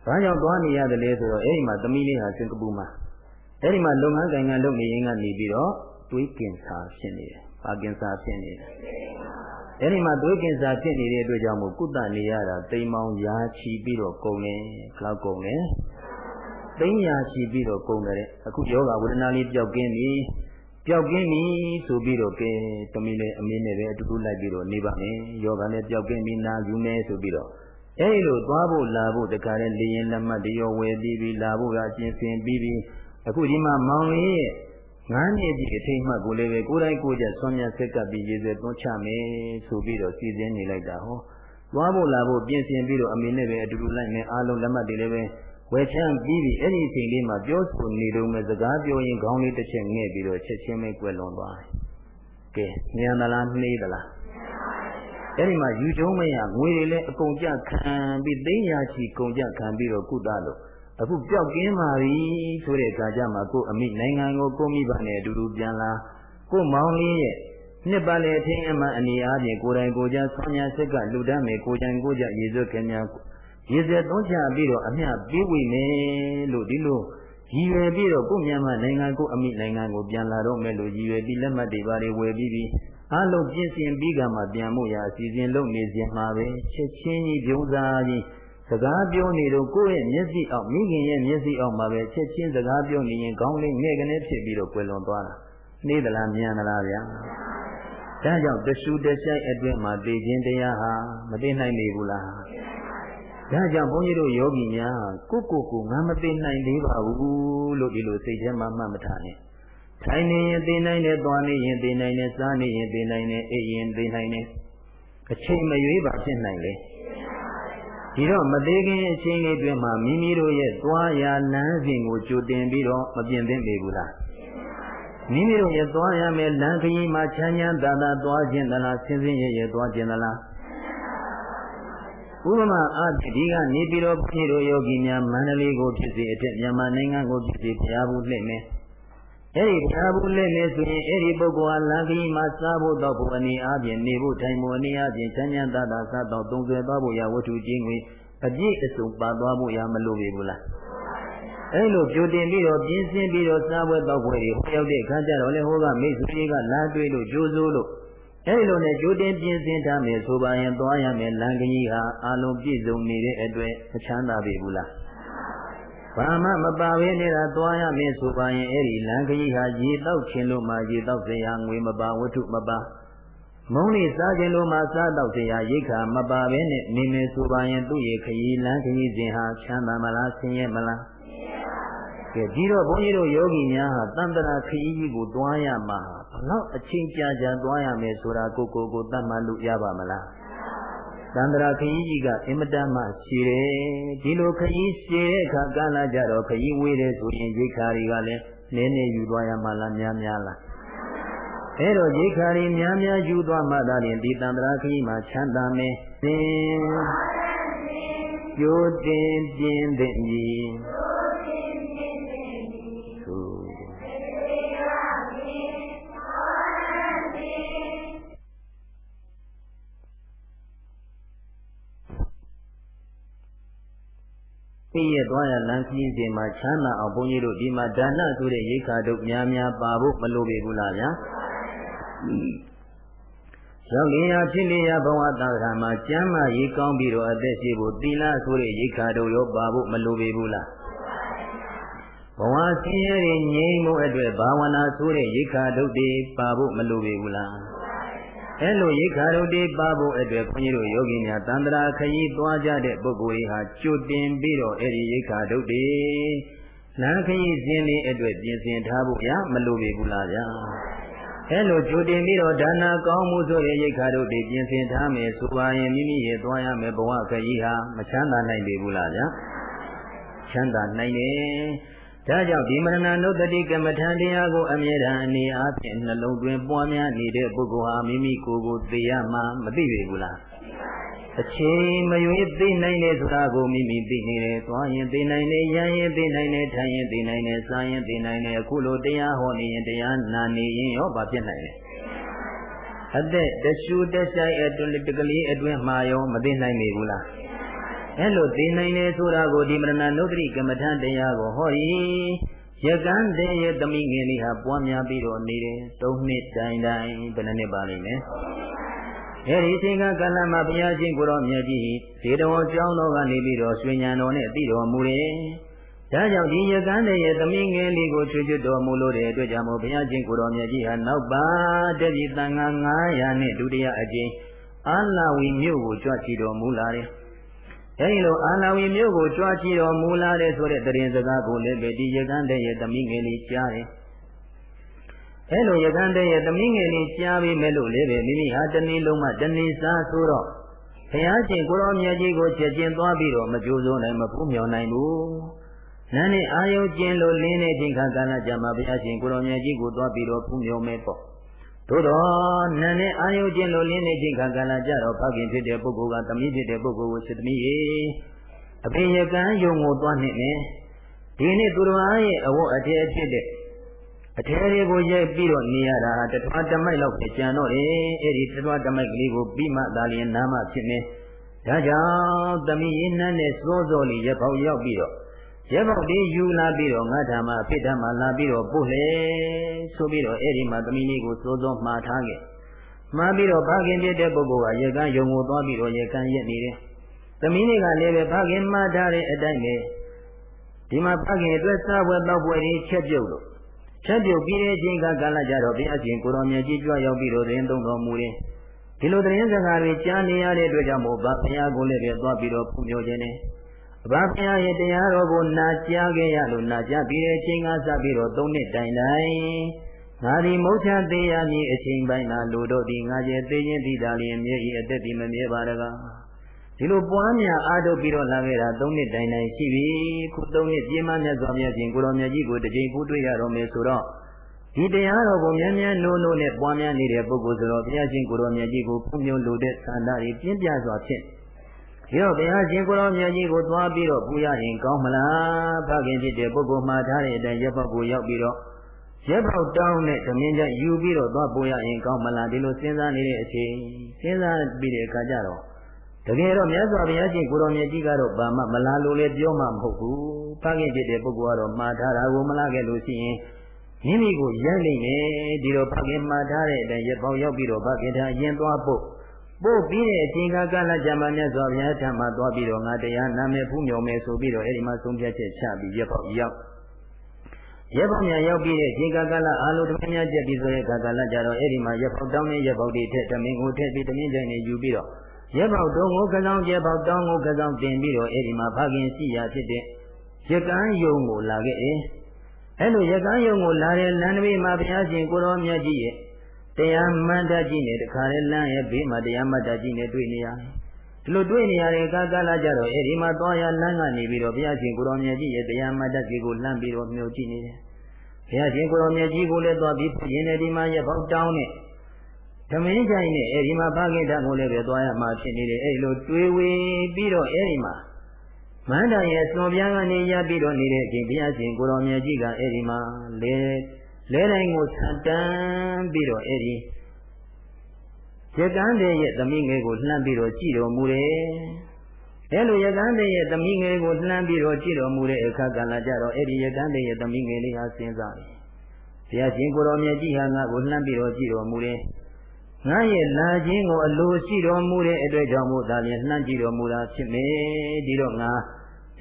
ဘာကြောင့်သွားနေရတယ်လဲဆိုတော့အဲ့ဒီမှာသမီးလေးဟာစင်ကာပူမှာအဲ့ဒီမှာလုပ်ငန်းကိုင်ငန်းလုပ်နေရင်ကနေပြီးတော့တွေးကင်ဆာဖြစ်နေတယ်။ဘာကင်ဆာဖြစ်နေလဲ။အဲ့ဒီမှာတွေးကင်ဆာဖြစ်နေတဲ့အတွက်ကြောင့်မို့ကုသနေရတာတိမ်မောင်ရာချီပြီးတော့ကုန်တယ်။ဘယ်လောက်ကုန်လဲ။သိန်းရာချီပြီးတော့ကုန်တယ်။အခုယောဂဝေဒနာလေးပျောက်ကင်းပြီ။ပျောက်ကင်းပြီဆိုပြီးတော့ကဲသမီးလေးအမင်းနဲ့ပဲအတူတူလိုက်ပြီးတော့နေပါမယ်။ယောဂလည်းပျောက်ကင်းပြီနာယူမယ်ဆိုပြီးတော့ အဲဒီလိုသွားဖို့လာဖို့တခါလဲလေရင်လက်မှတ်တရောဝယ်ပြီးပြီးလာဖို့ကအကျင့်စင်ပြီးပြီးအခုဒီမှာမောင်လေးရဲ့ငန်းနေပြီအထိတ်မှတ်ကိုလည်းပဲကိုယ်တိုင်ကိုယ်ကျဆွမ်းမြဆက်ကပ်ပြီးရေစဲသွန်းချမယ်ဆိုပြီးတော့စီစဉ်နေလိုက်တာဟောသွားဖို့လာဖို့ပြင်ဆင်ပြီးတော့အမေနဲ့ပဲအတူတူလိုက်မယ်အားလုံးလက်မှတ်တွေလည်းပဲဝယ်ချမ်းပြီးပြီအဲ့ဒီအချိန်လေးမှာပြောဆိုနေတော့မဲ့စကားပြောရင်ခေါင်းလေးတစ်ချက်ငဲ့ပြီးတော့ချက်ချင်းပဲကွယ်လွန်သွားတယ်ကဲညံသလားနှေးသလား အဲ့ဒီမှာယူကျုံးမရငွေတွေလည်းအကုန်ကြခံပြီးသိန်းရာချီကုန်ကြခံပြီးတော့ကုသလို့အခုပျောက်ကင်းပါပြီဆိုတဲ့အခါကျမှကို့အမိနိုင်ငံကိုကိုမိဘနဲ့အတူတူပြန်လာကို့မောင်လေးရဲ့နှစ်ပါးလေအထင်းအမှန်အနေအားဖြင့်ကိုယ်တိုင်ကိုယ်ကြဆွမ်းညာစိတ်ကလူတတ်မယ်ကိုယ်တိုင်ကိုယ်ကြရေစွခင်များရေစက်သုံးချပြီးတော့အမျှပေးဝေမယ်လို့ဒီလိုရည်ရွယ်ပြီးတော့ကိုမြန်မာနိုင်ငံကိုအမိနိုင်ငံကိုပြန်လာတော့မယ်လို့ရည်ရွယ်ပြီးလက်မှတ်တွေပါတွေဝယ်ပြီးပြီး အားလုံးပြင်ဆင်ပြီးကမှပြန်မှုရာအစီအစဉ်လုပ်နေစဉ်မှာပဲချက်ချင်းကြီးပြုံးစားကြီးစကားပြောနေတော့ကိုယ့်ရဲ့မျက်စိအောက်မိခင်ရဲ့မျက်စိအောက်မှာပဲချက်ချင်းစကားပြောနေရင်ခေါင်းလေးငဲ့ကနေဖြစ်ပြီးတော့ကွယ်လွန်သွားတာနေသလားမြန်သလားဗျာဒါကြောင့်တရှူတဆိုင်အတွင်းမှာသိခြင်းတရားဟာမသိနိုင်နေဘူးလားဒါကြောင့်ဘုန်းကြီးတို့ယောဂီများကိုကိုကိုငါမသိနိုင်သေးပါဘူးလို့ဒီလိုစိတ်ထဲမှာမှတ်မထားနဲ့ ထိုင်နေရင်သိနိုင်တယ်သွားနေရင်သိနိုင်တယ်စားနေရင်သိနိုင်တယ်အိပ်ရင်သိနိုင်တယ်အချိန်မရွေးပါဖြစ်နိုင်လေဒီတော့မသေးခင်အချိန်လေးတွင်မှမိမိတို့ရဲ့သွားရလမ်းစဉ်ကိုကြိုတင်ပြီးတော့မပြင်သင့်ပေဘူးလားမိမိတို့ရဲ့သွားရမယ်လမ်းခရီးမှာချမ်းချမ်းသာသာသွားခြင်းသလားဆင်းဆင်းရဲရဲသွားခြင်းသလားဥပမာအားဖြင့်ဒီကနေပြီးတော့ဘုရားတို့ယောဂီများမန္တလေးကိုဖြစ်စေအထက်မြန်မာနိုင်ငံကိုဖြစ်စေဘုရားဘူးလှည့်မယ် အဲ့ဒီဘုရားဘူးလှည့်မယ်ဆိုရင်အဲ့ဒီပုဂ္ဂိုလ်ဟာလမ်းခရီးမှာစားဖို့တော့ဘုအနေအားဖြင့်နေဖို့ထိုင်ဖို့အနေအားဖြင့်ချမ်းချမ်းသာသာစားတော့သုံးဆွဲသွားဖို့ရဝတ္ထုချင်းငွေအပြည့်အစုံပါသွားဖို့ရမလိုပေဘူးလားအဲ့လိုကြိုတင်ပြီးတော့ပြင်းစင်းပြီးတော့စားပွဲတော့ပွဲတွေဟိုရောက်တဲ့အခါကျတော့လေဟိုကမိတ်ဆွေတွေကလာတွေ့လို့ကြိုးစိုးလို့အဲဒီလိုနဲ့ကြိုတင်ပြင်ဆင်ထားမယ်ဆိုပါရင်သွားရမယ်လမ်းကြီးဟာအလုံးပြည့်စုံနေတဲ့အတွက်မချမ်းသာပေဘူးလား ဘာမှမပါဘဲနေတာသွားရမယ်ဆိုပါရင်အဲ့ဒီလမ်းကြီးဟာရေတောက်ခြင်းလို့မှရေတောက်စရာငွေမပါဝတ္ထုမပါမုံလေးစားခြင်းလို့မှစားတော့စရာရိတ်ခါမပါဘဲနဲ့နေမယ်ဆိုပါရင်သူ့ရဲ့ခရီးလမ်းခရီးစဉ်ဟာချမ်းသာမလားဆင်းရဲမလားကဲဒီတော့ဘုန်းကြီးတို့ယောဂီများဟာတန်တရာခရီးကြီးကိုတွားရမှာဘလောက်အချိန်ကြာကြာတွားရမယ်ဆိုတာကိုကိုကိုတတ်မှတ်လို့ရပါမလား တန်တရာခရီးကြီးကအင်မတန်မှရှည်တယ်ဒီလိုခရီးရှည်တဲ့အခါကာလကြတော့ခရီးဝေးတယ်ဆိုရင်ရိခါတွေကလည်းနည်းနည်းယူသွားရမှလားများများလားအဲတော့ရိခါတွေများများယူသွားမှသာလျှင်ဒီတန်တရာခရီးမှာချမ်းသာမယ်သင်ကျိုးတင်ပြင်းတဲ့ညီ ပြည့်ရသွားရလမ်းခီးစဉ်မှာချမ်းသာအောင်ဘုန်းကြီးတို့ဒီမှာဒါနဆိုတဲ့ရိခါတို့များများပါဖို့မလိုပေဘူးလားဗျာရောက်လျာဖြစ်လျာဘဝတာခါမှာကျမ်းမာရေးကောင်းပြီးတော့အသက်ရှိဖို့သီလဆိုတဲ့ရိခါတို့ရောပါဖို့မလိုပေဘူးလားဘဝဆင်းရဲငြိမ်းမှုအတွက်ဘာဝနာဆိုတဲ့ရိခါတို့တွေပါဖို့မလိုပေဘူးလား အဲလိုရိခါတို့တွေပါဖို့အတွက်ခွန်ကြီးတို့ယောဂီများတန္တရာခရီးသွားကြတဲ့ပုဂ္ဂိုလ်တွေဟာကြိုတင်ပြီးတော့အဲဒီရိခါတို့တွေလမ်းခရီးစဉ်လေးအတွက်ပြင်ဆင်ထားဖို့ရမလိုပေဘူးလားဗျာအဲလိုကြိုတင်ပြီးတော့ဒါနာကောင်းမှုဆိုတဲ့ရိခါတို့တွေပြင်ဆင်ထားမယ်ဆိုပါရင်မိမိရဲ့သွားရမယ်ဘဝခရီးဟာမချမ်းသာနိုင်ပေဘူးလားဗျာချမ်းသာနိုင်တယ် ဒါကြောင့်ဒီမရဏနုတ္တိကမ္မထံတရားကိုအမြဲတမ်းအနေအားဖြင့်နှလုံးသွင်းပွားများနေတဲ့ပုဂ္ဂိုလ်ဟာမိမိကိုယ်ကိုသိရမှမသိပေဘူးလားအချိန်မရွေးသိနိုင်တယ်ဆိုတာကိုမိမိသိနေတယ်သွားရင်သိနိုင်တယ်ရရင်သိနိုင်တယ်ထိုင်ရင်သိနိုင်တယ်စားရင်သိနိုင်တယ်အခုလိုတရားဟောနေရင်တရားနာနေရင်ရောဘာဖြစ်နိုင်လဲအသက်တရှူတဆိုင်အတွင်းတကလေးအတွင်းမှာရောမသိနိုင်ပေဘူးလား အဲ့လိုသိနိုင်တယ်ဆိုတာကိုဒီမရဏနုဒ္ဓရိကမ္မထတရားကိုဟောရီရကန်းတဲ့ရဲ့သမီးငယ်လေးဟာပွားများပြီးတော့နေတယ်၃နှစ်တိုင်တိုင်ဘယ်နှစ်ပါလိမ့်မယ်အဲဒီအချိန်ကကာလမှာဘုရားရှင်ကိုရောမြတ်ကြီးဇေတဝန်ကျောင်းတော်ကနေပြီးတော့ရွှေဉဏ်တော်နဲ့ပြီးတော်မူတယ်ဒါကြောင့်ဒီရကန်းတဲ့ရဲ့သမီးငယ်လေးကိုချွေချွတ်တော်မူလို့တဲ့အတွက်ကြောင့်မို့ဘုရားရှင်ကိုရောမြတ်ကြီးဟာနောက်ပါတတိတန်ခါ900နဲ့ဒုတိယအကျိန်အာလာဝီမြို့ကိုကြွချီတော်မူလာတယ် အဲဒီလိုအာနာဝီမျိုးကိုကြွားကြည့်တော်မူလာတဲ့ဆိုတဲ့တရင်စကားကိုလည်းပဲဒီရကန်းတဲ့ရဲ့သမီးငယ်လေးကြားတယ်။အဲလိုရကန်းတဲ့ရဲ့သမီးငယ်လေးကြားပြီးမဲ့လို့လည်းပဲမိမိဟာတနေ့လုံးမှတနေ့စားဆိုတော့ဘုရားရှင်ကိုရောမြတ်ကြီးကိုချက်ချင်းသွားပြီးတော့မကြိုးစိုးနိုင်မဖူးမြော်နိုင်ဘူး။နာနဲ့အာယုကျင်လို့လင်းတဲ့ချိန်ခါကာလကြမှာဘုရားရှင်ကိုရောမြတ်ကြီးကိုသွားပြီးတော့ဖူးမြော်မဲ့ပေါ့။ သို့တော့နန်းနဲ့အာယုကျင့်လို့လင်းနေချိန်ခါကာလကြတော့ဖခင်ဖြစ်တဲ့ပုဂ္ဂိုလ်ကသမီးဖြစ်တဲ့ပုဂ္ဂိုလ်ကိုစစ်သမီးရေအဖေရကံယုံကိုသွားနေတယ်ဒီနေ့သူတော်အားရဲ့အဝတ်အထည်ဖြစ်တဲ့အထည်တွေကိုရိုက်ပြီးတော့နေရတာတထွားတမိုက်လောက်ပဲကြံတော့တယ်အဲ့ဒီတထွားတမိုက်ကလေးကိုပြီးမှသာလျင်နာမဖြစ်နေဒါကြောင့်သမီးရင်းနှန်းနဲ့စိုးစောလေးရပေါက်ရောက်ပြီးတော့ ရဲဘောက်လေးယူလာပြီးတော့ငါဓမ္မအဖြစ်ဓမ္မလာပြီးတော့ပို့လေဆိုပြီးတော့အဲ့ဒီမှာသမီးလေးကိုစိုးစောမှားထားခဲ့မှားပြီးတော့ဘာခင်ဖြစ်တဲ့ပုဂ္ဂိုလ်ကရေကန်းယုံကိုသွားပြီးတော့ရေကန်းရက်နေတယ်သမီးလေးကလည်းပဲဘာခင်မှားထားတဲ့အတိုင်းပဲဒီမှာဘာခင်အတွက်စားပွဲတောက်ပွဲတွေချက်ပြုတ်လို့ချက်ပြုတ်ပြီးတဲ့အချိန်ကကာလကြတော့ဘုရားရှင်ကိုရောင်မြတ်ကြီးကြွရောက်ပြီးတော့သတင်းသုံးတော်မူတယ်ဒီလိုသတင်းစကားတွေကြားနေရတဲ့အတွက်ကြောင့်မို့ဗာဘုရားကိုလည်းပဲသွားပြီးတော့ဖူးမြော်ခြင်းနဲ့အ ဘဘုရားရဲ့တရားတော်ကိုနာကြားခဲ့ရလို့နာကြားပြီးတဲ့အချိန်ကစပြီးတော့သုံးနှစ်တိုင်တိုင်ငါဒီမုတ်ချသေးရမည်အချိန်ပိုင်းသာလူတို့သည်ငါရဲ့သိရင်သိတာလျင်မြဲဤအသက်ဒီမမြဲပါတကားဒီလိုပွားများအားထုတ်ပြီးတော့လာခဲ့တာ၃နှစ်တိုင်တိုင်ရှိပြီခု၃နှစ်ပြင်းမမြတ်စွာဘုရားရှင်ကိုရောမြတ်ကြီးကိုတကြိမ်ဖူးတွေ့ရတော့မယ်ဆိုတော့ဒီတရားတော်ကိုမြန်မြန်နိုးနိုးနဲ့ပွားများနေတဲ့ပုဂ္ဂိုလ်ဆိုတော့ဘုရားရှင်ကိုရောမြတ်ကြီးကိုဖုံးမြုံလိုတဲ့သန္တာတွေပြင်းပြစွာဖြစ် ဒီတော့ဘုရားရှင်ကိုရောမြတ်ကြီးကိုသွားပြီးတော့ပူရရင်ကောင်းမလားဖခင်ဖြစ်တဲ့ပုဂ္ဂိုလ်မှာထားတဲ့အတိုင်းရပ်ပတ်ကိုရောက်ပြီးတော့ရက်ပေါက်တောင်းနဲ့သမင်းကြယူပြီးတော့သွားပို့ရရင်ကောင်းမလားဒီလိုစဉ်းစားနေတဲ့အချိန်စဉ်းစားပြီးတဲ့အခါကျတော့တကယ်တော့မြတ်စွာဘုရားရှင်ကိုရောင်မြတ်ကြီးကတော့ဘာမှမလားလို့လည်းပြောမှမဟုတ်ဘူးဖခင်ဖြစ်တဲ့ပုဂ္ဂိုလ်ကတော့မှားထားတာကိုမလားခဲ့လို့ရှိရင်မိမိကိုရိုက်လိုက်မယ်ဒီတော့ဖခင်မှားထားတဲ့အတိုင်းရက်ပေါက်ရောက်ပြီးတော့ဖခင်ထားရင်သွားဖို့ ပို့ပြီးတဲ့အချိန်ကကလကြမှာမြတ်စွာဘုရားထံမှာသွားပြီးတော့ငါတရားနာမယ်ဖူးမြော်မယ်ဆိုပြီးတော့အဲ့ဒီမှာဆုံးဖြတ်ချက်ချပြီးရက်ပေါက်ရောက်ရက်ပေါက်များရောက်ပြီးတဲ့အချိန်ကကလအားလုံးတမင်းများကျက်ပြီးဆိုတဲ့ကကလကြတော့အဲ့ဒီမှာရက်ပေါက်တောင်းနေရက်ပေါက်တွေထက်တမင်းကိုထည့်ပြီးတမင်းကြိုင်နေယူပြီးတော့ရက်ပေါက်တုံးကိုကဆောင်ရက်ပေါက်တောင်းကိုကဆောင်တင်ပြီးတော့အဲ့ဒီမှာဖခင်ရှိရာဖြစ်တဲ့ရကန်းယုံကိုလာခဲ့တယ်အဲ့လိုရကန်းယုံကိုလာတဲ့လမ်းတစ်ပြေးမှာဘုရားရှင်ကိုရောမြတ်ကြီးရဲ့ တရားမန္တကြီးနဲ့တခါလေလမ်းရဲ့ဘေးမှာတရားမန္တကြီးနဲ့တွေ့နေရတယ်ဒီလိုတွေ့နေရတဲ့ကာကလာကြတော့အဲ့ဒီမှာသွားရလမ်းကနေပြီးတော့ဘုရားရှင်ကိုရောမြတ်ကြီးရဲ့တရားမန္တကြီးကိုလှမ်းပြီးတော့မြှုပ်ကြည့်နေတယ်ဘုရားရှင်ကိုရောမြတ်ကြီးကိုလည်းသွားပြီးဖြစ်ရင်ဒီမှာရပေါက်တောင်းနဲ့သမင်းကြိုင်နဲ့အဲဒီမှာဖခင်တတ်ကိုလည်းပဲသွားရမှာဖြစ်နေတယ်အဲဒီလိုတွေးဝေပြီးတော့အဲဒီမှာမန္တရဲ့စွန်ပြားကနေရပြီးတော့နေတဲ့အချိန်ဘုရားရှင်ကိုတော်မြတ်ကြီးကအဲဒီမှာလဲ လဲတိုင်းကိုဆန်တန်းပြီးတော့အဲဒီရကန်းတဲ့ရဲ့သမီးငယ်ကိုလှမ်းပြီးတော့ကြည့်တော်မူတယ်အဲလိုရကန်းတဲ့ရဲ့သမီးငယ်ကိုလှမ်းပြီးတော့ကြည့်တော်မူတဲ့အခါကလည်းကြတော့အဲ့ဒီရကန်းတဲ့ရဲ့သမီးငယ်လေးဟာစဉ်းစားတယ်ဘုရားရှင်ကိုတော်မြတ်ကြီးဟာငါ့ကိုလှမ်းပြီးတော့ကြည့်တော်မူတယ်ငါရဲ့လာခြင်းကိုအလိုရှိတော်မူတဲ့အတွက်ကြောင့်မို့ဒါလည်းနှမ်းကြည့်တော်မူတာဖြစ်မယ်ဒီတော့ငါ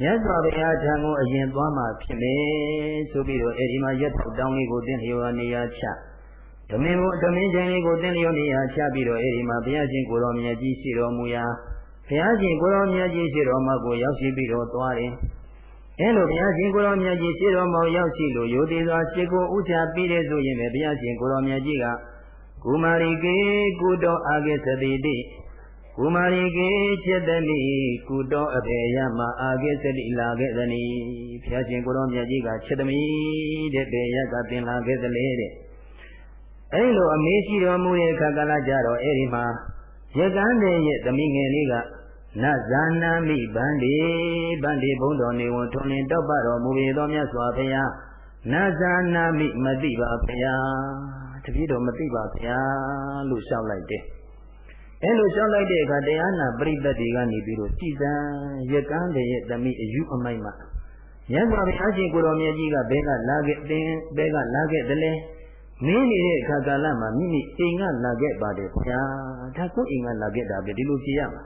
မြတ်စွာဘုရားထံကိုအရင်သွားမှဖြစ်မယ်ဆိုပြီးတော့အဲဒီမှာရက်ထောက်တောင်းလေးကိုတင်းလျော်နေရာချဓမင်းကိုဓမင်းချင်းလေးကိုတင်းလျော်နေရာချပြီးတော့အဲဒီမှာဘုရားရှင်ကိုတော်မြတ်ကြီးရှိတော်မူရာဘုရားရှင်ကိုတော်မြတ်ကြီးရှိတော်မှာကိုရောက်ရှိပြီးတော့သွားတယ်အဲလိုဘုရားရှင်ကိုတော်မြတ်ကြီးရှိတော်မှာရောက်ရှိလို့ယိုသေးစွာရှိကိုဥချပြီးတဲ့ဆိုရင်ပဲဘုရားရှင်ကိုတော်မြတ်ကြီးကကုမာရိကေကုတောအာဂေသတိတိ ကုမာရိကေจิตတိကုတောအဘေယမအာဂေသတိလာခဲ့သနီဘုရားရှင်ကိုရောမြတ်ကြီးကจิตသမီးတဲ့ဘေယကတင်လာခဲ့သလေတဲ့အဲ့လိုအမေးရှိတော်မူတဲ့အခါကလာကြတော့အဲ့ဒီမှာရကန်းတဲ့ရဲ့သမီးငယ်လေးကနဇာနာမိဗန္ဒီဗန္ဒီဘုံတော်နေဝန်ထွန်လင်းတော့ပတော်မူပေသောမြတ်စွာဘုရားနဇာနာမိမသိပါဘုရားတပည့်တော်မသိပါဗျာလို့ရှောက်လိုက်တယ် အဲလိုရှောက်လိုက်တဲ့အခါတရားနာပရိသတ်တွေကနေပြီးတော့ကြည်စံရကန်းတဲ့ရဲ့သမီးအယူအမိုက်မှာမြတ်စွာဘုရားရှင်ကိုတော်မြတ်ကြီးကဘဲကလာခဲ့တင်ဘဲကလာခဲ့တယ်လေမင်းနေတဲ့အခါကာလမှာမိမိအိမ်ကလာခဲ့ပါတယ်ဗျာဒါကိုအိမ်ကလာခဲ့တာပဲဒီလိုဖြေရမှာ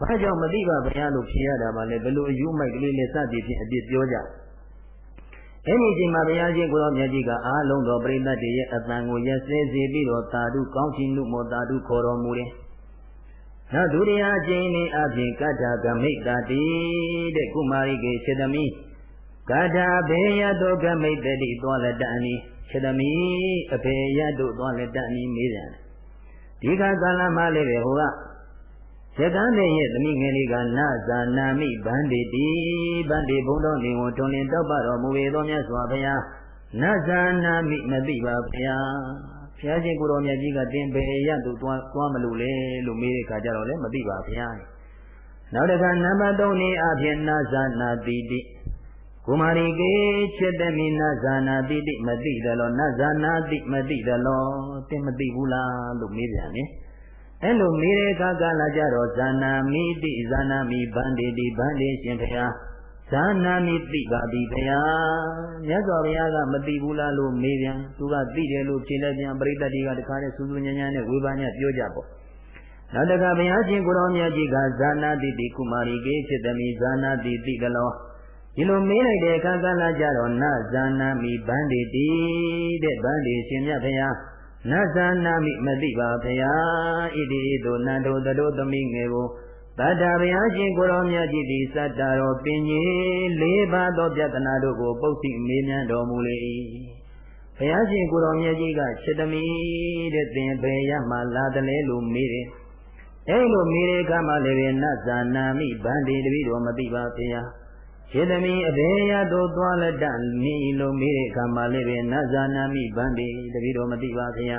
ဘာကြောင့်မသိပါဗျာလို့ဖြေရတာပါလဲဘယ်လိုအယူမိုက်ကလေးနဲ့စသည်ဖြင့်အပြစ်ပြောကြအဲ့ဒီအချိန်မှာဘုရားရှင်ကိုရောမြတ်ကြီးကအားလုံးသောပရိသတ်တွေရဲ့အတန်ကိုရက်စဲစေပြီးတော့သာဓုကောင်းချီးမှုမောသာဓုခေါ်တော်မူတယ်။ နောက်ဒုတိယအချိန်นี้အပြင်ကတ္ထကမိတ်တာတိတဲ့ကုမာရိကေစေတမိကတ္ထဘေယတောကမိတ်တိသွားလက်တန်ဤစေတမိအဘေယတောသွားလက်တန်ဤမေးတယ်။ဒီကကာလမှာလေးပဲဟိုကရတန်းတဲ့ရဲ့သမီးငယ်လေးကနာဇာနာမိဗန္တိတိဗန္တိဘုံတော်နေဝန်တွင်လင်တောက်ပတော်မူပေသောမြတ်စွာဘုရားနာဇာနာမိမသိပါဘုရား ဘုရားရှင်ကိုတော်မြတ်ကြီးကတင်ပေရသူသွားသွားမလို့လေလို့မေးတဲ့ခါကျတော့လည်းမသိပါဘုရားနောက်တစ်ခါနံပါတ်3နေအဖြစ်နာဇာနာတိတိကုမာရီကေจิตမိနာဇာနာတိတိမသိတယ်လို့နာဇာနာတိမသိတယ်လို့တင်မသိဘူးလားလို့မေးပြန်တယ်အဲ့လိုမေးတဲ့အခါကလာကြတော့ဇာနာမိတိဇာနာမိဗန္တိတိဗန္တိရှင်ဖျား ဇာနာမိတိပါတိဖျားမြတ်စွာဘုရားကမသိဘူးလားလို့မေးပြန်သူကသိတယ်လို့ဖြေလိုက်ပြန်ပရိသတ်တွေကတခါတည်းစူးစူးညံ့ညံ့နဲ့ဝေဘာညပြောကြပေါ့နောက်တခါဘုရားရှင်ကိုရောမြတ်ကြီးကဇာနာတိတိကုမာရီကေဖြစ်သမီးဇာနာတိတိကလောဒီလိုမေးလိုက်တဲ့အခါကလာကြတော့နဇာနာမိဗန္တိတိတဲ့ဗန္တိရှင်မြတ်ဘုရားနသနာမိမသိပါဗျာဣတိတုနန္တုတတောသမီးငယ်ကို တတ္တဗျာရှင်ကိုရောမြတ်ကြီးသည်စတ္တရောပင်ကြီးလေးပါးသောပြဿနာတို့ကိုပုတ်သိမေးမြန်းတော်မူလေ၏ဘုရားရှင်ကိုရောမြတ်ကြီးကချက်သမီးတဲ့သင်ဘယ်ရမှလာတယ်လဲလို့မေးတယ်အဲ့လိုမိတဲ့အခါမှလည်းပဲနတ်ဇာနာမိဗန္ဒီတပည့်တော်မသိပါဗျာခြေသမီးအဘေရတို့သွားလက်တမိလို့မိတဲ့အခါမှလည်းပဲနတ်ဇာနာမိဗန္ဒီတပည့်တော်မသိပါဗျာ